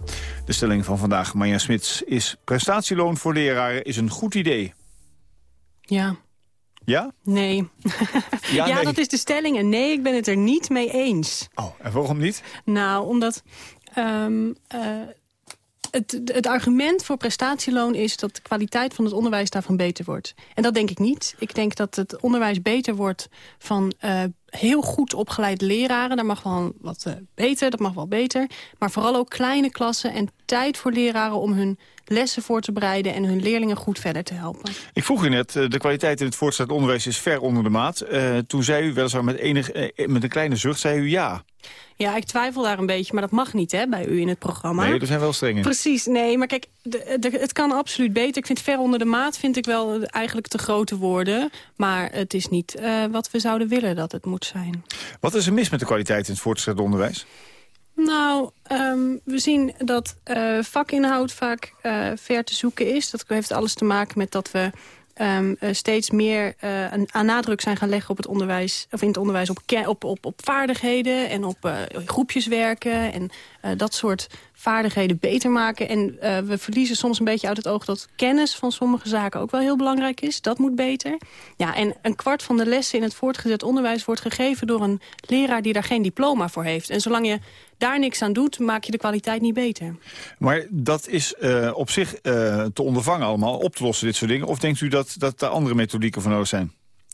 De stelling van vandaag, Manja Smits, is prestatieloon voor leraren is een goed idee. Ja. Ja? Nee. Ja, Ja, nee. dat is de stelling. En nee, ik ben het er niet mee eens. Oh, en waarom niet? Nou, omdat... ehm, eh, het, het argument voor prestatieloon is dat de kwaliteit van het onderwijs daarvan beter wordt. En dat denk ik niet. Ik denk dat het onderwijs beter wordt van uh, heel goed opgeleide leraren. Daar mag wel wat uh, beter, dat mag wel beter. Maar vooral ook kleine klassen en tijd voor leraren om hun lessen voor te bereiden... en hun leerlingen goed verder te helpen. Ik vroeg u net, de kwaliteit in het voortgezet onderwijs is ver onder de maat. Uh, toen zei u weliswaar met, enig, met een kleine zucht, zei u ja. Ja, ik twijfel daar een beetje, maar dat mag niet hè, bij u in het programma. Nee, er zijn wel strengen. Precies, nee, maar kijk, de, de, het kan absoluut beter. Ik vind ver onder de maat vind ik wel eigenlijk te grote woorden. Maar het is niet uh, wat we zouden willen dat het moet zijn. Wat is er mis met de kwaliteit in het voortgezet onderwijs? Nou, um, we zien dat uh, vakinhoud vaak uh, ver te zoeken is. Dat heeft alles te maken met dat we um, uh, steeds meer een, aan nadruk zijn gaan leggen op het onderwijs, of in het onderwijs op, op, op, op vaardigheden en op groepjes werken en dat soort vaardigheden beter maken. En uh, we verliezen soms een beetje uit het oog dat kennis van sommige zaken ook wel heel belangrijk is. Dat moet beter. Ja, en een kwart van de lessen in het voortgezet onderwijs wordt gegeven door een leraar die daar geen diploma voor heeft. En zolang je daar niks aan doet, maak je de kwaliteit niet beter. Maar dat is uh, op zich uh, te ondervangen allemaal, op te lossen dit soort dingen? Of denkt u dat, dat er andere methodieken voor nodig zijn?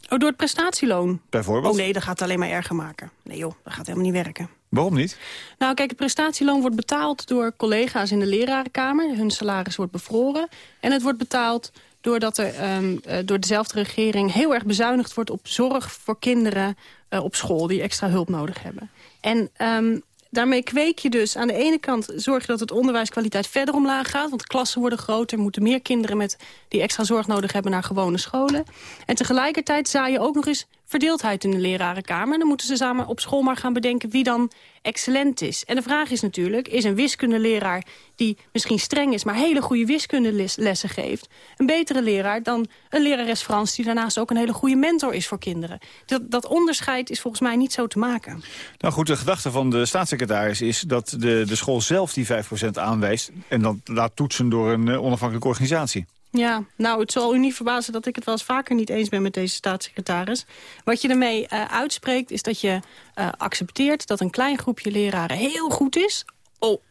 Oh, door het prestatieloon? Bijvoorbeeld? Oh nee, dat gaat het alleen maar erger maken. Nee joh, dat gaat helemaal niet werken. Waarom niet? Nou kijk, het prestatieloon wordt betaald door collega's in de lerarenkamer. Hun salaris wordt bevroren. En het wordt betaald doordat er um, uh, door dezelfde regering heel erg bezuinigd wordt op zorg voor kinderen uh, op school die extra hulp nodig hebben. En um, daarmee kweek je dus aan de ene kant... zorg je dat het onderwijskwaliteit verder omlaag gaat. Want klassen worden groter, moeten meer kinderen met die extra zorg nodig hebben naar gewone scholen. En tegelijkertijd zaai je ook nog eens verdeeldheid in de lerarenkamer. Dan moeten ze samen op school maar gaan bedenken wie dan excellent is. En de vraag is natuurlijk, is een wiskundeleraar die misschien streng is... maar hele goede wiskundelessen geeft... een betere leraar dan een lerares Frans... die daarnaast ook een hele goede mentor is voor kinderen. Dat, dat onderscheid is volgens mij niet zo te maken. Nou goed, de gedachte van de staatssecretaris is... dat de, de school zelf die 5% aanwijst... en dan laat toetsen door een uh, onafhankelijke organisatie. Ja, nou, het zal u niet verbazen dat ik het wel eens vaker niet eens ben met deze staatssecretaris. Wat je ermee uh, uitspreekt is dat je uh, accepteert dat een klein groepje leraren heel goed is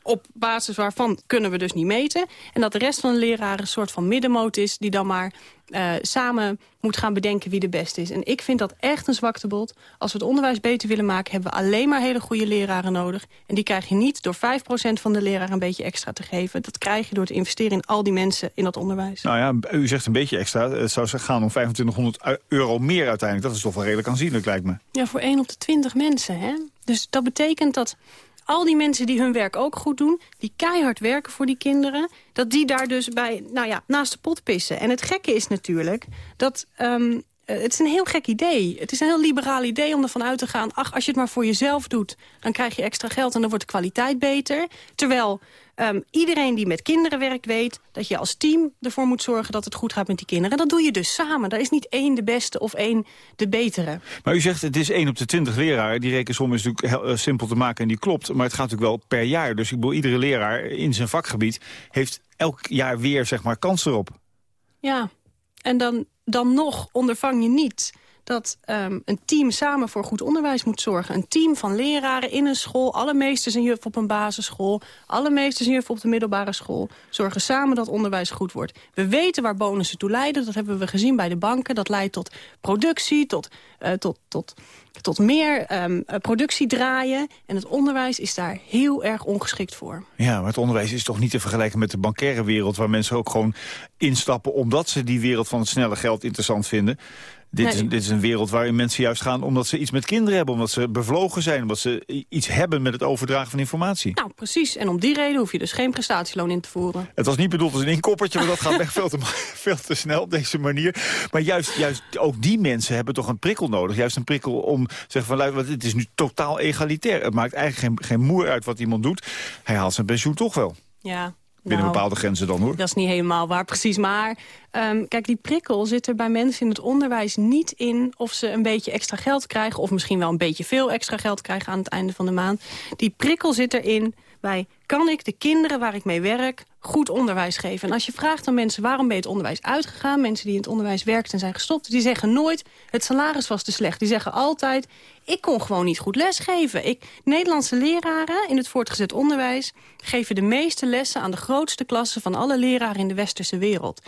op basis waarvan kunnen we dus niet meten. En dat de rest van de leraren een soort van middenmoot is... die dan maar uh, samen moet gaan bedenken wie de beste is. En ik vind dat echt een zwaktebod. Als we het onderwijs beter willen maken... hebben we alleen maar hele goede leraren nodig. En die krijg je niet door 5% van de leraren een beetje extra te geven. Dat krijg je door te investeren in al die mensen in dat onderwijs. Nou ja, u zegt een beetje extra. Het zou gaan om 2500 euro meer uiteindelijk. Dat is toch wel redelijk aanzienlijk, lijkt me. Ja, voor 1 op de 20 mensen. Hè? Dus dat betekent dat al die mensen die hun werk ook goed doen... die keihard werken voor die kinderen... dat die daar dus bij, nou ja, naast de pot pissen. En het gekke is natuurlijk dat... Um, het is een heel gek idee. Het is een heel liberaal idee om ervan uit te gaan... ach, als je het maar voor jezelf doet, dan krijg je extra geld... en dan wordt de kwaliteit beter. Terwijl Um, iedereen die met kinderen werkt weet dat je als team ervoor moet zorgen dat het goed gaat met die kinderen. En dat doe je dus samen. Daar is niet één de beste of één de betere. Maar u zegt het is één op de twintig leraren. Die rekensom is natuurlijk heel uh, simpel te maken en die klopt. Maar het gaat natuurlijk wel per jaar. Dus ik bedoel, iedere leraar in zijn vakgebied heeft elk jaar weer zeg maar kans erop. Ja, en dan, dan nog ondervang je niet dat um, een team samen voor goed onderwijs moet zorgen. Een team van leraren in een school, alle meesters en juf op een basisschool... alle meesters en juf op de middelbare school... zorgen samen dat onderwijs goed wordt. We weten waar bonussen toe leiden, dat hebben we gezien bij de banken. Dat leidt tot productie, tot, uh, tot, tot, tot meer um, productie draaien. En het onderwijs is daar heel erg ongeschikt voor. Ja, maar het onderwijs is toch niet te vergelijken met de bankaire wereld... waar mensen ook gewoon instappen omdat ze die wereld van het snelle geld interessant vinden... Dit, nee. is, dit is een wereld waarin mensen juist gaan omdat ze iets met kinderen hebben. Omdat ze bevlogen zijn, omdat ze iets hebben met het overdragen van informatie. Nou, precies. En om die reden hoef je dus geen prestatieloon in te voeren. Het was niet bedoeld als een inkoppertje, maar dat gaat echt veel te, veel te snel op deze manier. Maar juist, juist ook die mensen hebben toch een prikkel nodig. Juist een prikkel om te zeggen van, want het is nu totaal egalitair. Het maakt eigenlijk geen, geen moer uit wat iemand doet. Hij haalt zijn pensioen toch wel. Ja, Binnen nou, bepaalde grenzen dan, hoor. Dat is niet helemaal waar, precies. Maar um, kijk, die prikkel zit er bij mensen in het onderwijs niet in... of ze een beetje extra geld krijgen... of misschien wel een beetje veel extra geld krijgen aan het einde van de maand. Die prikkel zit erin bij... kan ik de kinderen waar ik mee werk goed onderwijs geven? En als je vraagt aan mensen waarom ben je het onderwijs uitgegaan... mensen die in het onderwijs werkten en zijn gestopt... die zeggen nooit het salaris was te slecht. Die zeggen altijd ik kon gewoon niet goed lesgeven. Ik, Nederlandse leraren in het voortgezet onderwijs... geven de meeste lessen aan de grootste klassen... van alle leraren in de westerse wereld.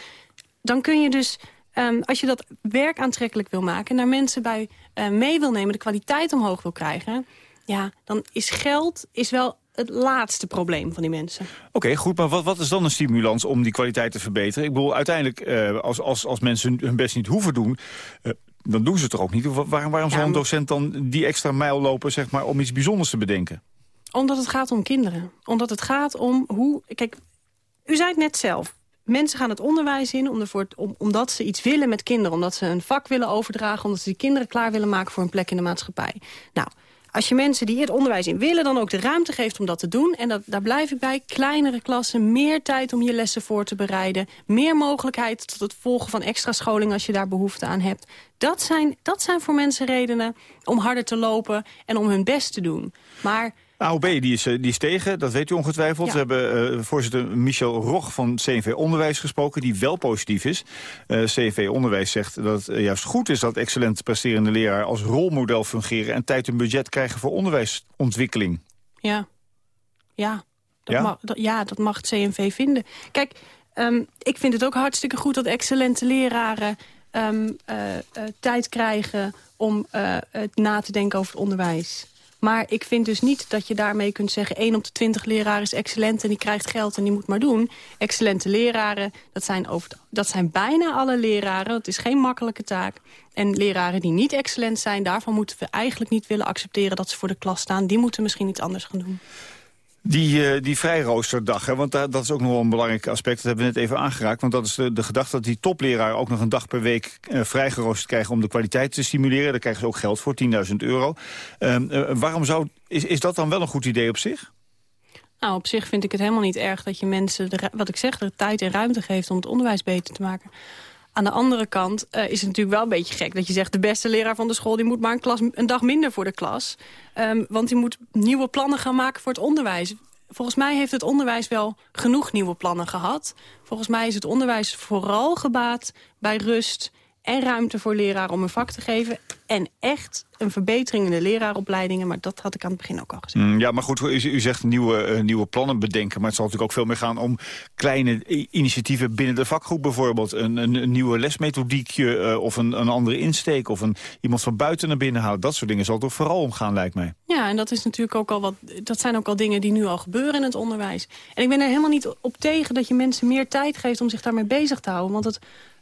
Dan kun je dus Um, als je dat werk aantrekkelijk wil maken... naar mensen bij uh, mee wil nemen, de kwaliteit omhoog wil krijgen... ja, dan is geld is wel het laatste probleem van die mensen. Oké, goed, maar wat, wat is dan een stimulans om die kwaliteit te verbeteren? Ik bedoel, uiteindelijk, uh, als, als, als mensen hun best niet hoeven doen... Uh, dan doen ze het toch ook niet? Waarom, waarom ja, zou een docent dan die extra mijl lopen zeg maar, om iets bijzonders te bedenken? Omdat het gaat om kinderen. Omdat het gaat om hoe... Kijk, u zei het net zelf. Mensen gaan het onderwijs in om ervoor, om, omdat ze iets willen met kinderen. Omdat ze een vak willen overdragen. Omdat ze die kinderen klaar willen maken voor een plek in de maatschappij. Nou, als je mensen die het onderwijs in willen... dan ook de ruimte geeft om dat te doen. En dat, daar blijf ik bij. Kleinere klassen, meer tijd om je lessen voor te bereiden. Meer mogelijkheid tot het volgen van extra scholing... als je daar behoefte aan hebt. Dat zijn, dat zijn voor mensen redenen om harder te lopen... en om hun best te doen. Maar AOB die is, eh, die is tegen, dat weet u ongetwijfeld. We hebben uh, voorzitter Michel Rog van CNV Onderwijs gesproken... die wel positief is. Uh, eh, CNV Onderwijs zegt dat het juist goed is... dat excellent presterende leraar als rolmodel fungeren... en tijd en budget krijgen voor onderwijsontwikkeling. Ja, ja. Dat, ja? Mag, dat, ja, dat mag het CNV vinden. Kijk, um, ik vind het ook hartstikke goed dat excellente leraren... Um, tijd krijgen om na te denken over het onderwijs. Maar ik vind dus niet dat je daarmee kunt zeggen... 1 op de 20 leraren is excellent en die krijgt geld en die moet maar doen. Excellente leraren, dat zijn, over, dat zijn bijna alle leraren. Dat is geen makkelijke taak. En leraren die niet excellent zijn, daarvan moeten we eigenlijk niet willen accepteren... dat ze voor de klas staan. Die moeten misschien iets anders gaan doen. Die, uh, die vrijroosterdag, hè, want dat, is ook nog wel een belangrijk aspect. Dat hebben we net even aangeraakt. Want dat is de, de gedachte dat die topleraar ook nog een dag per week uh, vrijgeroosterd krijgen... om de kwaliteit te stimuleren. Daar krijgen ze ook geld voor, 10.000 euro. Uh, waarom zou, is, is dat dan wel een goed idee op zich? Nou, op zich vind ik het helemaal niet erg dat je mensen, de, wat ik zeg, de tijd en ruimte geeft om het onderwijs beter te maken. Aan de andere kant uh, is het natuurlijk wel een beetje gek dat je zegt... de beste leraar van de school die moet maar een, klas, een dag minder voor de klas. Um, want die moet nieuwe plannen gaan maken voor het onderwijs. Volgens mij heeft het onderwijs wel genoeg nieuwe plannen gehad. Volgens mij is het onderwijs vooral gebaat bij rust en ruimte voor leraren om een vak te geven. En echt een verbetering in de leraaropleidingen. Maar dat had ik aan het begin ook al gezegd. Mm, ja, maar goed, u, u zegt nieuwe, uh, nieuwe plannen bedenken. Maar het zal natuurlijk ook veel meer gaan om kleine initiatieven binnen de vakgroep bijvoorbeeld. Een, een, een nieuwe lesmethodiekje uh, of een, een andere insteek. Of een, iemand van buiten naar binnen halen. Dat soort dingen zal toch vooral omgaan, lijkt mij. Ja, en dat, is natuurlijk ook al wat, dat zijn ook al dingen die nu al gebeuren in het onderwijs. En ik ben er helemaal niet op tegen dat je mensen meer tijd geeft om zich daarmee bezig te houden. Want het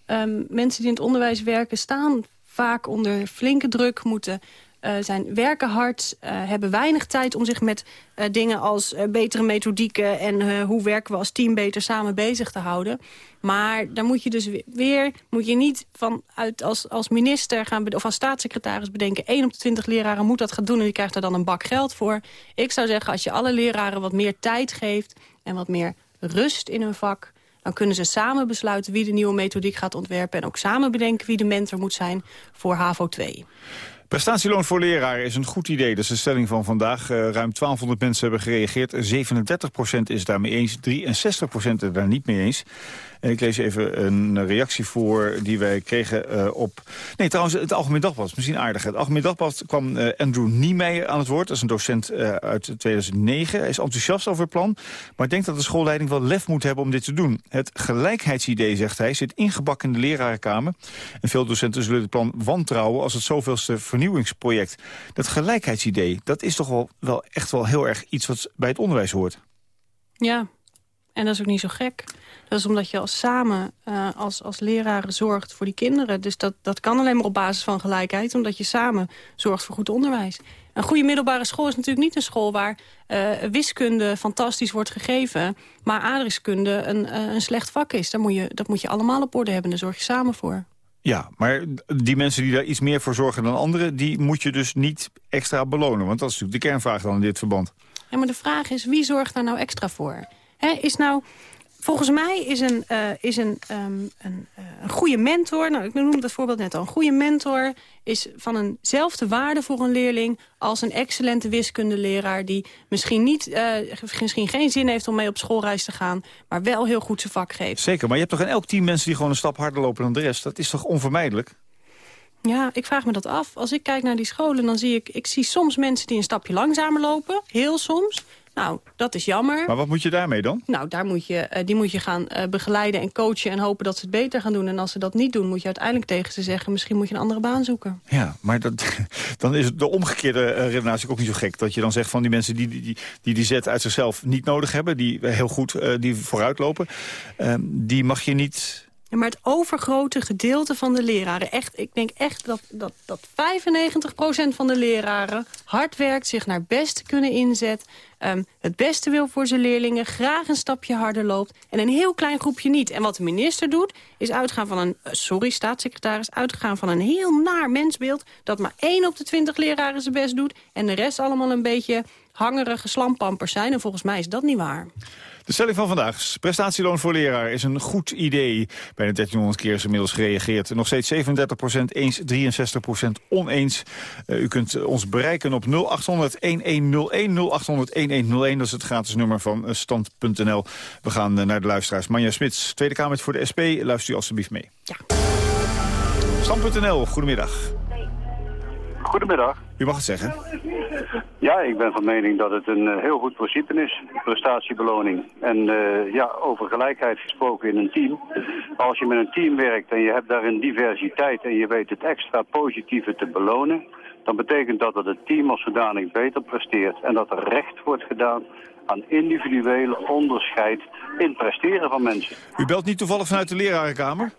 Um, mensen die in het onderwijs werken staan vaak onder flinke druk, moeten uh, zijn werken hard, uh, hebben weinig tijd om zich met uh, dingen als betere methodieken en hoe werken we als team beter samen bezig te houden. Maar dan moet je dus weer, moet je niet vanuit als, als minister gaan of als staatssecretaris bedenken, 1 op de 20 leraren moet dat gaan doen en die krijgt er dan een bak geld voor. Ik zou zeggen, als je alle leraren wat meer tijd geeft en wat meer rust in hun vak, dan kunnen ze samen besluiten wie de nieuwe methodiek gaat ontwerpen... en ook samen bedenken wie de mentor moet zijn voor HAVO 2. Prestatieloon voor leraren is een goed idee. Dat is de stelling van vandaag. Uh, ruim 1200 mensen hebben gereageerd. 37% is daarmee eens. 63% is het daar niet mee eens. Ik lees even een reactie voor die wij kregen uh, op... Nee, trouwens, het Algemeen Dagblad. Misschien aardig. Het Algemeen Dagblad kwam uh, Andrew Niemeyer aan het woord. Is een docent uh, uit 2009. Hij is enthousiast over het plan. Maar denkt dat de schoolleiding wel lef moet hebben om dit te doen. Het gelijkheidsidee, zegt hij, zit ingebakken in de lerarenkamer. En veel docenten zullen het plan wantrouwen als het zoveelste vernieuwingsproject. Dat gelijkheidsidee, dat is toch wel, wel echt wel heel erg iets wat bij het onderwijs hoort. Ja, en dat is ook niet zo gek. Dat is omdat je als samen uh, als, als leraren zorgt voor die kinderen. Dus dat, dat kan alleen maar op basis van gelijkheid. Omdat je samen zorgt voor goed onderwijs. Een goede middelbare school is natuurlijk niet een school... waar uh, wiskunde fantastisch wordt gegeven... maar aardrijkskunde een, uh, een slecht vak is. Daar moet je, dat moet je allemaal op orde hebben. Daar zorg je samen voor. Ja, maar die mensen die daar iets meer voor zorgen dan anderen... die moet je dus niet extra belonen. Want dat is natuurlijk de kernvraag dan in dit verband. Ja, maar de vraag is, wie zorgt daar nou extra voor? He, is nou Volgens mij is een, uh, is een, um, een, uh, een goede mentor... nou, ik noemde dat voorbeeld net al. Een goede mentor is van eenzelfde waarde voor een leerling... als een excellente wiskundeleraar... die misschien, niet, uh, misschien geen zin heeft om mee op schoolreis te gaan... maar wel heel goed zijn vak geeft. Zeker, maar je hebt toch in elk team mensen die gewoon een stap harder lopen dan de rest? Dat is toch onvermijdelijk? Ja, ik vraag me dat af. Als ik kijk naar die scholen, dan zie ik... ik zie soms mensen die een stapje langzamer lopen. Heel soms. Nou, dat is jammer. Maar wat moet je daarmee dan? Nou, daar moet je, uh, die moet je gaan uh, begeleiden en coachen... en hopen dat ze het beter gaan doen. En als ze dat niet doen, moet je uiteindelijk tegen ze zeggen... misschien moet je een andere baan zoeken. Ja, maar dat, dan is de omgekeerde uh, redenatie ook niet zo gek. Dat je dan zegt van die mensen die die, die, die zet uit zichzelf niet nodig hebben... die heel goed die vooruitlopen, die mag je niet maar het overgrote gedeelte van de leraren... Echt, ik denk echt dat, dat, dat 95% van de leraren hard werkt... zich naar best kunnen inzet... Um, het beste wil voor zijn leerlingen... graag een stapje harder loopt en een heel klein groepje niet. En wat de minister doet, is uitgaan van een... sorry, staatssecretaris, uitgaan van een heel naar mensbeeld... dat maar één op de 20 leraren zijn best doet... en de rest allemaal een beetje hangerige slampampers zijn. En volgens mij is dat niet waar. De stelling van vandaag. Prestatieloon voor leraar is een goed idee. Bijna 1300 keer is inmiddels gereageerd. Nog steeds 37% eens, 63% oneens. Uh, u kunt ons bereiken op 0800-1101, 0800-1101. Dat is het gratis nummer van stand.nl. We gaan uh, naar de luisteraars. Manja Smits, Tweede Kamer voor de SP. Luister u alstublieft mee. Ja. Stand.nl, goedemiddag. Goedemiddag. U mag het zeggen. Ja, ik ben van mening dat het een uh, heel goed principe is, prestatiebeloning. En uh, ja, over gelijkheid gesproken in een team. Als je met een team werkt en je hebt daarin diversiteit en je weet het extra positieve te belonen, dan betekent dat dat het team als zodanig beter presteert en dat er recht wordt gedaan aan individuele onderscheid in presteren van mensen. U belt niet toevallig vanuit de lerarenkamer?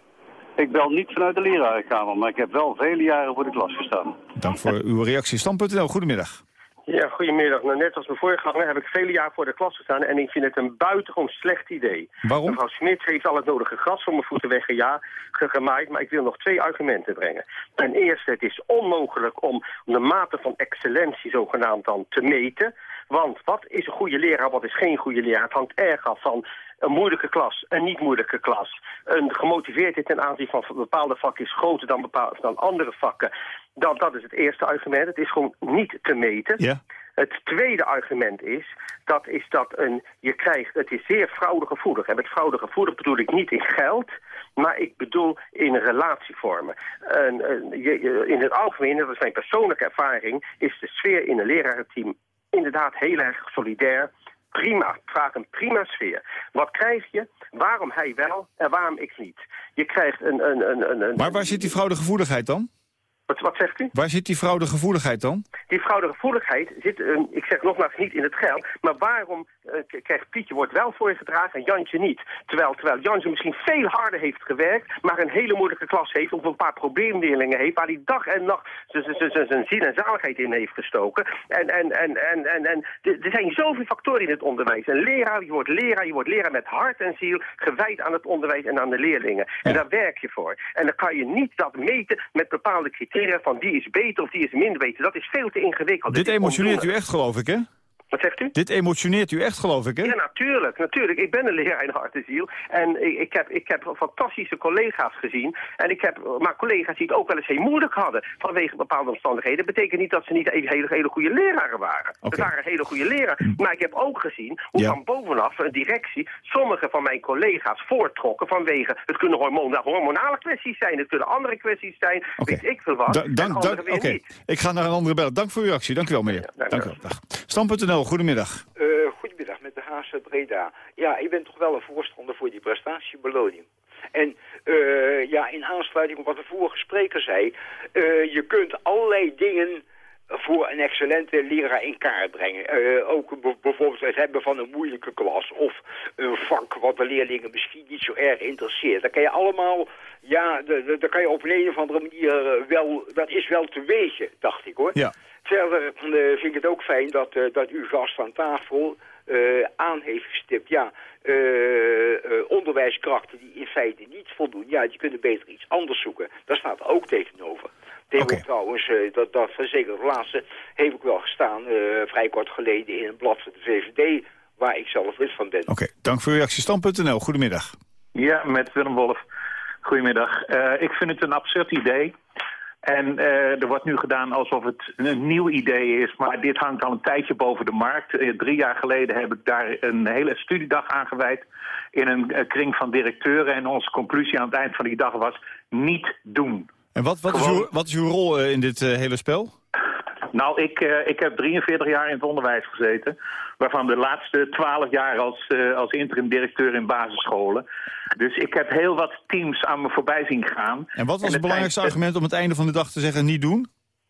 Ik bel niet vanuit de lerarenkamer, maar ik heb wel vele jaren voor de klas gestaan. Dank voor uw reactie. Stam.nl, goedemiddag. Ja, goedemiddag. Nou, net als mijn voorganger heb ik vele jaar voor de klas gestaan en ik vind het een buitengewoon slecht idee. Waarom? Mevrouw Smit heeft al het nodige gras voor mijn voeten weggemaaid, maar ik wil nog twee argumenten brengen. Ten eerste, het is onmogelijk om de mate van excellentie zogenaamd dan te meten. Want wat is een goede leraar, wat is geen goede leraar? Het hangt erg af van een moeilijke klas, een niet moeilijke klas. Een gemotiveerdheid ten aanzien van bepaalde vakken is groter dan, bepaalde, dan andere vakken. Dat, dat is het eerste argument. Het is gewoon niet te meten. Ja. Het tweede argument is, dat is dat een, je krijgt, het is zeer fraudegevoelig. En met fraudegevoelig bedoel ik niet in geld, maar ik bedoel in relatievormen. En, je, in het algemeen, dat is mijn persoonlijke ervaring, is de sfeer in een lerarenteam inderdaad heel erg solidair. Prima, vraag een prima sfeer. Wat krijg je? Waarom hij wel en waarom ik niet? Je krijgt een... een, een, een maar waar zit die fraudegevoeligheid dan? Wat, wat zegt u? Waar zit die fraudegevoeligheid dan? Die fraudegevoeligheid zit, uh, ik zeg nogmaals, niet in het geld. Maar waarom uh, krijgt Pietje wordt wel voor je gedragen en Jantje niet? Terwijl, terwijl Jantje misschien veel harder heeft gewerkt, maar een hele moeilijke klas heeft, of een paar probleemleerlingen heeft, waar hij dag en nacht zijn zin en zaligheid in heeft gestoken. En, en, en, en, en, en er zijn zoveel factoren in het onderwijs. Een leraar, je wordt leraar, je wordt leraar met hart en ziel, gewijd aan het onderwijs en aan de leerlingen. En daar werk je voor. En dan kan je niet dat meten met bepaalde criteria van die is beter of die is minder beter. Dat is veel te ingewikkeld. Dit emotioneert u echt, geloof ik, hè? Wat zegt u? Dit emotioneert u echt, geloof ik, hè? Ja, natuurlijk. natuurlijk. Ik ben een leraar in hart en ziel. En ik, ik, heb, ik heb fantastische collega's gezien. En ik heb maar collega's die het ook wel eens heel moeilijk hadden vanwege bepaalde omstandigheden. Dat betekent niet dat ze niet hele, hele, hele goede leraren waren. Okay. Het waren hele goede leraren. Maar ik heb ook gezien hoe ja. van bovenaf een directie sommige van mijn collega's voortrokken vanwege... Het kunnen hormona hormonale kwesties zijn, het kunnen andere kwesties zijn. Okay. Weet ik veel wat. Da dank, dank, Oké, okay. ik ga naar een andere bellen. Dank voor uw actie. Dank u wel, meneer. Ja, dank, dank u wel. Goedemiddag. Uh, goedemiddag, met de HC Breda. Ja, ik ben toch wel een voorstander voor die prestatiebeloning. En uh, ja, in aansluiting op wat de vorige spreker zei... Uh, je kunt allerlei dingen voor een excellente leraar in kaart brengen. Uh, ook bijvoorbeeld het hebben van een moeilijke klas... of een vak wat de leerlingen misschien niet zo erg interesseert. Dat kan je allemaal... Ja, daar kan je op een, of andere manier wel... Dat is wel te wegen, dacht ik, hoor. Ja. Verder uh, vind ik het ook fijn dat, uh, dat uw gast aan tafel aan heeft gestipt. Ja, onderwijskrachten die in feite niet voldoen, ja, die kunnen beter iets anders zoeken. Daar staat ook tegenover. Okay. trouwens, dat, dat zeker het laatste heeft ik wel gestaan, vrij kort geleden in een blad van de VVD, waar ik zelf lid van ben. Oké, okay. Dank voor uw reactie. Stand.nl, goedemiddag. Ja, met Willem Wolf. Goedemiddag. Uh, ik vind het een absurd idee. En uh, er wordt nu gedaan alsof het een nieuw idee is, maar dit hangt al een tijdje boven de markt. Uh, drie jaar geleden heb ik daar een hele studiedag aan gewijd in een uh, kring van directeuren. En onze conclusie aan het eind van die dag was niet doen. En wat, wat, Gewoon... is, uw, wat is uw rol in dit hele spel? Nou, ik, ik heb 43 jaar in het onderwijs gezeten waarvan de laatste twaalf jaar als, als interim-directeur in basisscholen. Dus ik heb heel wat teams aan me voorbij zien gaan. En wat was het, het belangrijkste argument om het einde van de dag te zeggen niet doen?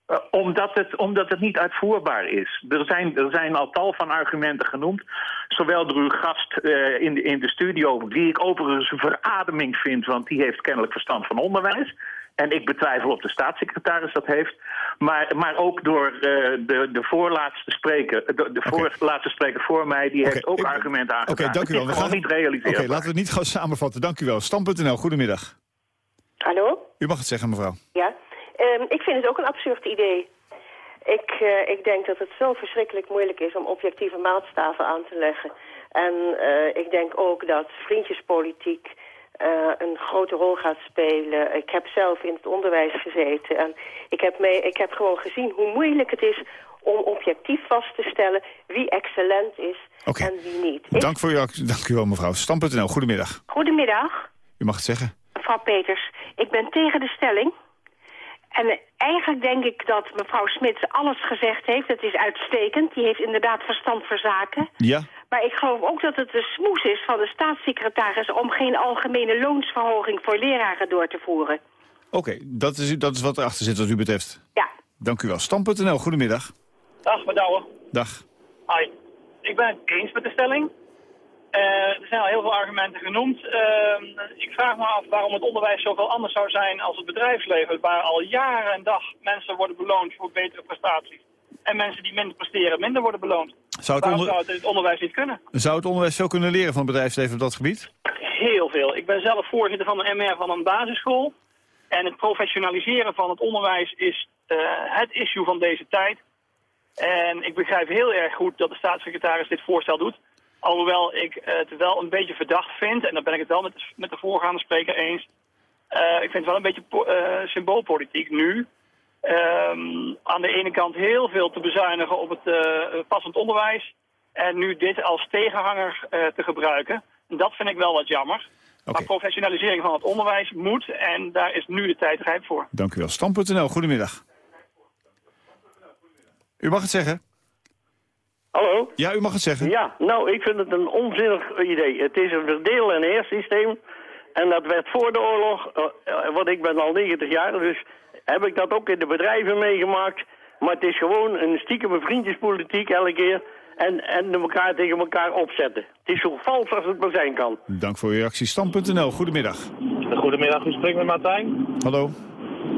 Uh, omdat, het, omdat het niet uitvoerbaar is. Er zijn, er zijn al tal van argumenten genoemd. Zowel door uw gast uh, in, de, in de studio, die ik overigens een verademing vind... want die heeft kennelijk verstand van onderwijs. En ik betwijfel of de staatssecretaris dat heeft. Maar, maar ook door uh, de, de voorlaatste spreker, de, de okay. voorlaatste spreker voor mij, die okay, heeft ook ik, argumenten. Oké, dank u wel. We gaan niet realiseren. Oké, laten we het niet gaan samenvatten. Dank u wel. Stam.nl, goedemiddag. Hallo? U mag het zeggen, mevrouw. Ja, um, ik vind het ook een absurd idee. Ik, uh, ik denk dat het zo verschrikkelijk moeilijk is om objectieve maatstaven aan te leggen. En uh, ik denk ook dat vriendjespolitiek uh, een grote rol gaat spelen. Ik heb zelf in het onderwijs gezeten en ik heb, mee, ik heb gewoon gezien hoe moeilijk het is om objectief vast te stellen wie excellent is okay. en wie niet. Dank, voor uw, dank u wel, mevrouw. Stam.nl, goedemiddag. Goedemiddag. U mag het zeggen. Mevrouw Peters, ik ben tegen de stelling. En eigenlijk denk ik dat mevrouw Smits alles gezegd heeft. Het is uitstekend. Die heeft inderdaad verstand voor zaken. Ja. Maar ik geloof ook dat het de smoes is van de staatssecretaris... om geen algemene loonsverhoging voor leraren door te voeren. Oké, okay, dat, is, dat is wat erachter zit wat u betreft. Ja. Dank u wel. Stam.nl, goedemiddag. Dag, Douwe. Dag. Hoi. Ik ben het eens met de stelling. Uh, er zijn al heel veel argumenten genoemd. Uh, ik vraag me af waarom het onderwijs zoveel anders zou zijn als het bedrijfsleven... waar al jaren en dag mensen worden beloond voor betere prestaties. En mensen die minder presteren minder worden beloond. Zou het, onder... zou het, het onderwijs niet kunnen? Zou het onderwijs veel kunnen leren van het bedrijfsleven op dat gebied? Heel veel. Ik ben zelf voorzitter van de MR van een basisschool. En het professionaliseren van het onderwijs is uh, het issue van deze tijd. En ik begrijp heel erg goed dat de staatssecretaris dit voorstel doet. Alhoewel ik het wel een beetje verdacht vind, en daar ben ik het wel met de, met de voorgaande spreker eens. Uh, ik vind het wel een beetje uh, symboolpolitiek nu. Um, aan de ene kant heel veel te bezuinigen op het uh, passend onderwijs. En nu dit als tegenhanger te gebruiken. Dat vind ik wel wat jammer. Okay. Maar professionalisering van het onderwijs moet en daar is nu de tijd rijp voor. Dank u wel. Stam.nl, goedemiddag. U mag het zeggen. Hallo? Ja, u mag het zeggen. Ja, nou, ik vind het een onzinnig idee. Het is een verdeel- en heersysteem. En dat werd voor de oorlog, uh, want ik ben al 90 jaar, dus heb ik dat ook in de bedrijven meegemaakt. Maar het is gewoon een stiekeme vriendjespolitiek elke keer. En, en elkaar tegen elkaar opzetten. Het is zo vals als het maar zijn kan. Dank voor uw reactie. Stam.nl, goedemiddag. Goedemiddag, u spreekt met Martijn. Hallo.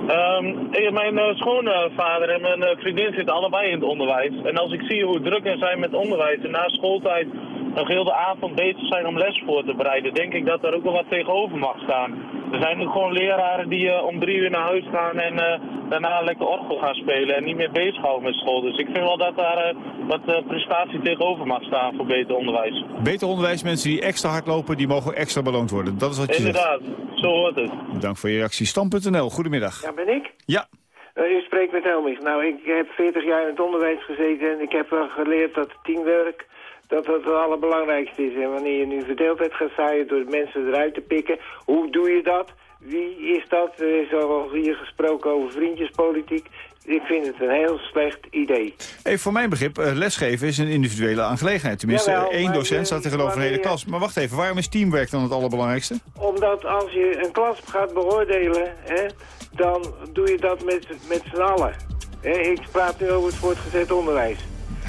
Um, mijn uh, schoonvader en mijn uh, vriendin zitten allebei in het onderwijs. En als ik zie hoe druk er zijn met onderwijs en na schooltijd nog heel de avond bezig zijn om les voor te bereiden, denk ik dat er ook wel wat tegenover mag staan. Er zijn nu gewoon leraren die uh, om drie uur naar huis gaan en daarna lekker orgel gaan spelen en niet meer bezighouden met school. Dus ik vind wel dat daar wat prestatie tegenover mag staan voor beter onderwijs. Beter onderwijs, mensen die extra hard lopen, die mogen extra beloond worden. Dat is wat je Inderdaad, zegt. zo hoort het. Dank voor je reactie. Stam.nl, goedemiddag. Ja, ben ik? Ja. Uh, u spreekt met Helmich. Nou, ik heb 40 jaar in het onderwijs gezeten en ik heb wel geleerd dat teamwerk dat het het allerbelangrijkste is. En wanneer je nu verdeeldheid gaat zaaien door de mensen eruit te pikken, hoe doe je dat? Wie is dat? Er is al hier gesproken over vriendjespolitiek. Ik vind het een heel slecht idee. Even voor mijn begrip, uh, lesgeven is een individuele aangelegenheid. Tenminste, Jawel, één docent staat tegenover een hele klas. Maar wacht even, waarom is teamwerk dan het allerbelangrijkste? Omdat als je een klas gaat beoordelen, hè, dan doe je dat met, met z'n allen. Ik praat nu over het voortgezet onderwijs.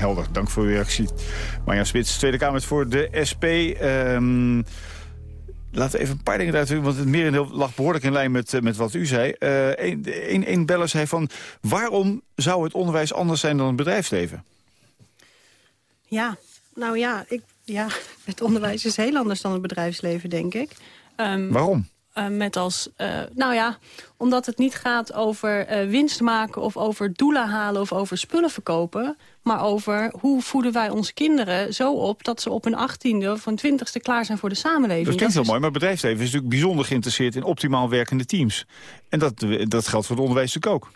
Helder, dank voor uw reactie. Marja Spits, Tweede Kamer voor de SP. Um, Laten we even een paar dingen eruit want het merendeel lag behoorlijk in lijn met, met wat u zei. Eén uh, een beller zei van, waarom zou het onderwijs anders zijn dan het bedrijfsleven? Ja, nou ja, ik, ja, het onderwijs is heel anders dan het bedrijfsleven, denk ik. Um, waarom? eh, met als... eh, nou ja, omdat het niet gaat over eh, winst maken... of over doelen halen of over spullen verkopen... maar over hoe voeden wij onze kinderen zo op... dat ze op hun achttiende of hun twintigste klaar zijn voor de samenleving. Dat klinkt wel is- mooi, maar het bedrijfsleven is natuurlijk bijzonder geïnteresseerd in optimaal werkende teams. En dat, dat geldt voor het onderwijs natuurlijk ook.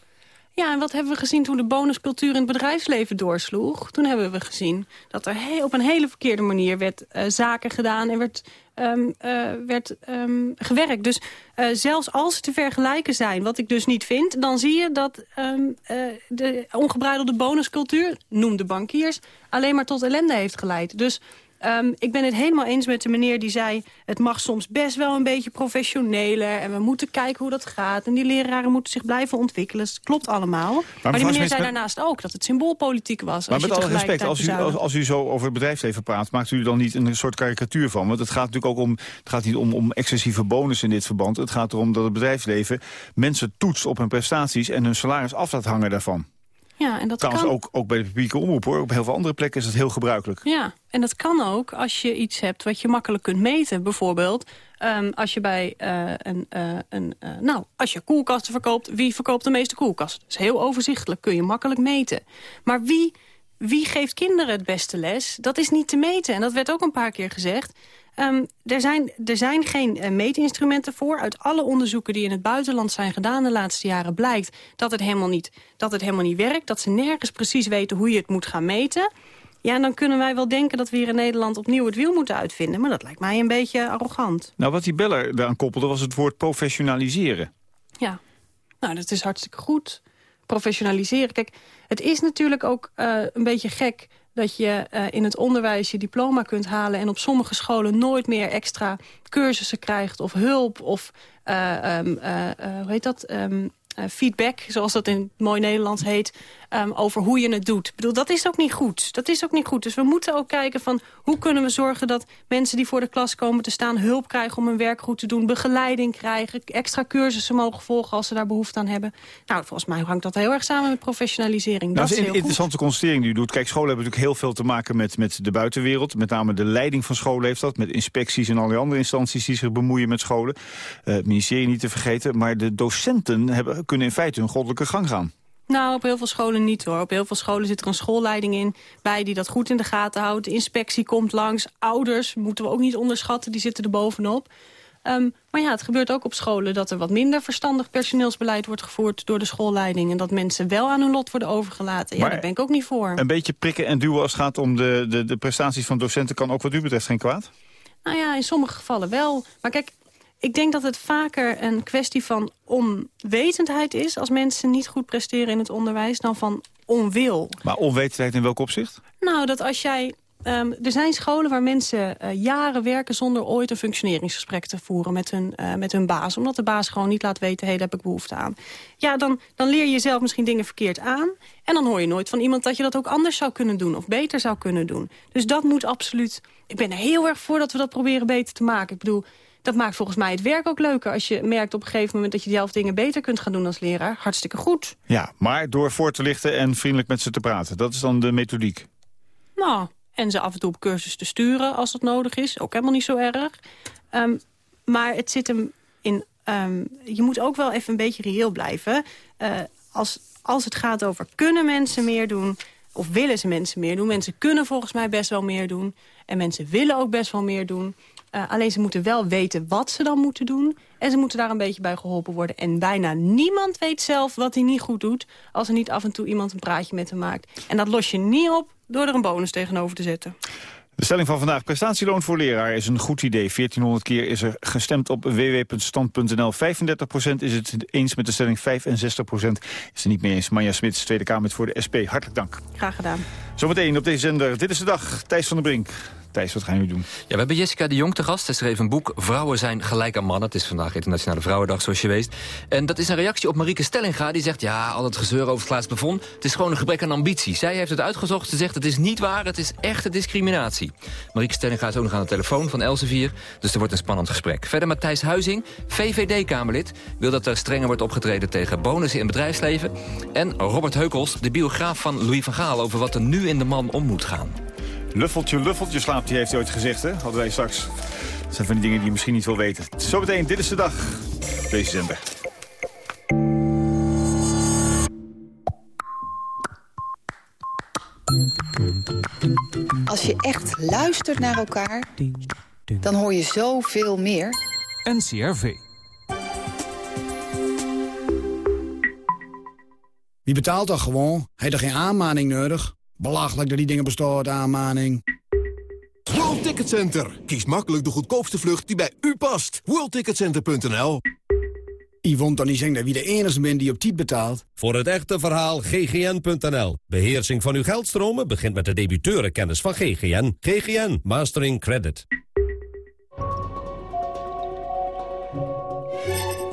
Ja, en wat hebben we gezien toen de bonuscultuur in het bedrijfsleven doorsloeg? Toen hebben we gezien dat er op een hele verkeerde manier werd eh, zaken gedaan en werd, ehm, eh, werd ehm, gewerkt. Dus eh, zelfs als ze te vergelijken zijn, wat ik dus niet vind... dan zie je dat ehm, eh, de ongebreidelde bonuscultuur, noem de bankiers... alleen maar tot ellende heeft geleid. Dus Ehm, ik ben het helemaal eens met de meneer die zei... het mag soms best wel een beetje professioneler... en we moeten kijken hoe dat gaat. En die leraren moeten zich blijven ontwikkelen. Dat klopt allemaal. Maar, die meneer zei met- daarnaast ook dat het symboolpolitiek was. Maar als met alle respect, als u, als, u zo over het bedrijfsleven praat... maakt u er dan niet een soort karikatuur van? Want het gaat natuurlijk ook om, het gaat niet om, om excessieve bonus in dit verband. Het gaat erom dat het bedrijfsleven mensen toetst op hun prestaties... en hun salaris af laat hangen daarvan. Ja, en dat Trouwens, kan. ook, ook bij de publieke omroep, hoor. Op heel veel andere plekken is dat heel gebruikelijk. Ja, en dat kan ook als je iets hebt wat je makkelijk kunt meten. Bijvoorbeeld ehm, als je bij eh, een, eh, een eh, nou, als je koelkasten verkoopt, wie verkoopt de meeste koelkasten? Dat is heel overzichtelijk, kun je makkelijk meten. Maar wie, wie geeft kinderen het beste les? Dat is niet te meten. En dat werd ook een paar keer gezegd. Ehm, er, zijn, er zijn geen eh, meetinstrumenten voor. Uit alle onderzoeken die in het buitenland zijn gedaan de laatste jaren blijkt dat het helemaal niet, dat het helemaal niet werkt. Dat ze nergens precies weten hoe je het moet gaan meten. Ja, en dan kunnen wij wel denken dat we hier in Nederland opnieuw het wiel moeten uitvinden. Maar dat lijkt mij een beetje arrogant. Nou, wat die beller daaraan koppelde was het woord professionaliseren. Ja, nou, dat is hartstikke goed. Professionaliseren. Kijk, het is natuurlijk ook eh, een beetje gek dat je eh, in het onderwijs je diploma kunt halen... en op sommige scholen nooit meer extra cursussen krijgt of hulp... of, eh, ehm, eh, hoe heet dat, eh, feedback, zoals dat in het mooi Nederlands heet... ehm, over hoe je het doet. Ik bedoel, dat is ook niet goed. Dat is ook niet goed. Dus we moeten ook kijken van hoe kunnen we zorgen... dat mensen die voor de klas komen te staan hulp krijgen om hun werk goed te doen... begeleiding krijgen, extra cursussen mogen volgen als ze daar behoefte aan hebben. Nou, volgens mij hangt dat heel erg samen met professionalisering. Nou, dat is een heel goed. interessante constatering die u doet. Kijk, scholen hebben natuurlijk heel veel te maken met, met de buitenwereld. Met name de leiding van scholen heeft dat. Met inspecties en allerlei andere instanties die zich bemoeien met scholen. Eh, het ministerie niet te vergeten. Maar de docenten hebben, kunnen in feite hun goddelijke gang gaan. Nou, op heel veel scholen niet hoor. Op heel veel scholen zit er een schoolleiding in bij die dat goed in de gaten houdt. De inspectie komt langs. Ouders moeten we ook niet onderschatten, die zitten er bovenop. Ehm, maar ja, het gebeurt ook op scholen dat er wat minder verstandig personeelsbeleid wordt gevoerd door de schoolleiding. En dat mensen wel aan hun lot worden overgelaten. Ja, daar ben ik ook niet voor. Een beetje prikken en duwen als het gaat om de, de, de prestaties van docenten... kan ook wat u betreft geen kwaad? Nou ja, in sommige gevallen wel. Maar kijk, ik denk dat het vaker een kwestie van onwetendheid is... als mensen niet goed presteren in het onderwijs, dan van onwil. Maar onwetendheid in welk opzicht? Nou, dat als jij... ehm, er zijn scholen waar mensen eh, jaren werken zonder ooit een functioneringsgesprek te voeren met hun, eh, met hun baas. Omdat de baas gewoon niet laat weten, hé, hey, daar heb ik behoefte aan. Ja, dan, dan leer je zelf misschien dingen verkeerd aan. En dan hoor je nooit van iemand dat je dat ook anders zou kunnen doen. Of beter zou kunnen doen. Dus dat moet absoluut... Ik ben er heel erg voor dat we dat proberen beter te maken. Ik bedoel, dat maakt volgens mij het werk ook leuker. Als je merkt op een gegeven moment dat je zelf dingen beter kunt gaan doen als leraar. Hartstikke goed. Ja, maar door voor te lichten en vriendelijk met ze te praten. Dat is dan de methodiek. Nou, en ze af en toe op cursus te sturen als dat nodig is. Ook helemaal niet zo erg. Ehm, maar het zit hem in... ehm, je moet ook wel even een beetje reëel blijven. Eh, als, als het gaat over kunnen mensen meer doen... of willen ze mensen meer doen. Mensen kunnen volgens mij best wel meer doen. En mensen willen ook best wel meer doen. Eh, alleen ze moeten wel weten wat ze dan moeten doen. En ze moeten daar een beetje bij geholpen worden. En bijna niemand weet zelf wat hij niet goed doet... als er niet af en toe iemand een praatje met hem maakt. En dat los je niet op door er een bonus tegenover te zetten. De stelling van vandaag, prestatieloon voor leraar is een goed idee. 1400 keer is er gestemd op www.stand.nl. 35% is het eens met de stelling, 65% is er niet mee eens. Manja Smits, Tweede Kamer voor de SP. Hartelijk dank. Graag gedaan. Zometeen op deze zender, dit is de dag. Thijs van der Brink. Thijs, wat gaan jullie doen? Ja, we hebben Jessica de Jong te gast. Zij schreef een boek Vrouwen zijn gelijk aan mannen. Het is vandaag Internationale Vrouwendag, zoals je weet. En dat is een reactie op Marieke Stellinga. Die zegt, ja, al het gezeur over het glazen plafond... het is gewoon een gebrek aan ambitie. Zij heeft het uitgezocht. Ze zegt, het is niet waar. Het is echte discriminatie. Marieke Stellinga is ook nog aan de telefoon van Elsevier. Dus er wordt een spannend gesprek. Verder Matthijs Huizing, VVD-Kamerlid... wil dat er strenger wordt opgetreden tegen bonussen in bedrijfsleven. En Robert Heukels, de biograaf van Louis van Gaal... over wat er nu in de man om moet gaan. Luffeltje, luffeltje slaapt, die heeft hij ooit gezegd, hè? Hadden wij straks. Dat zijn van die dingen die je misschien niet wil weten. Zometeen, dit is de dag. Deze zender. Als je echt luistert naar elkaar, dan hoor je zoveel meer. NCRV. Wie betaalt dat gewoon? Heeft er geen aanmaning nodig? Belachelijk dat die dingen bestaan, aanmaning. World Ticket Center. Kies makkelijk de goedkoopste vlucht die bij u past. WorldTicketCenter.nl Yvonne dan niet zeggen dat wie de enige bent die op tijd betaalt. Voor het echte verhaal ggn.nl. Beheersing van uw geldstromen begint met de debiteurenkennis van GGN. GGN Mastering Credit.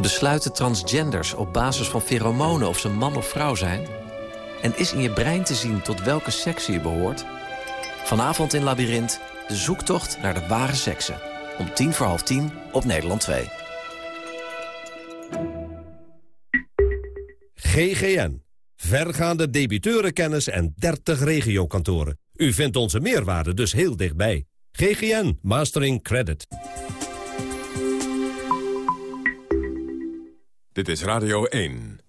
Besluiten transgenders op basis van pheromonen of ze man of vrouw zijn? En is in je brein te zien tot welke sekse je behoort? Vanavond in Labyrinth de zoektocht naar de ware sekse. Om tien voor half tien op Nederland 2. GGN. Vergaande debiteurenkennis en 30 regiokantoren. U vindt onze meerwaarde dus heel dichtbij. GGN Mastering Credit. Dit is Radio 1.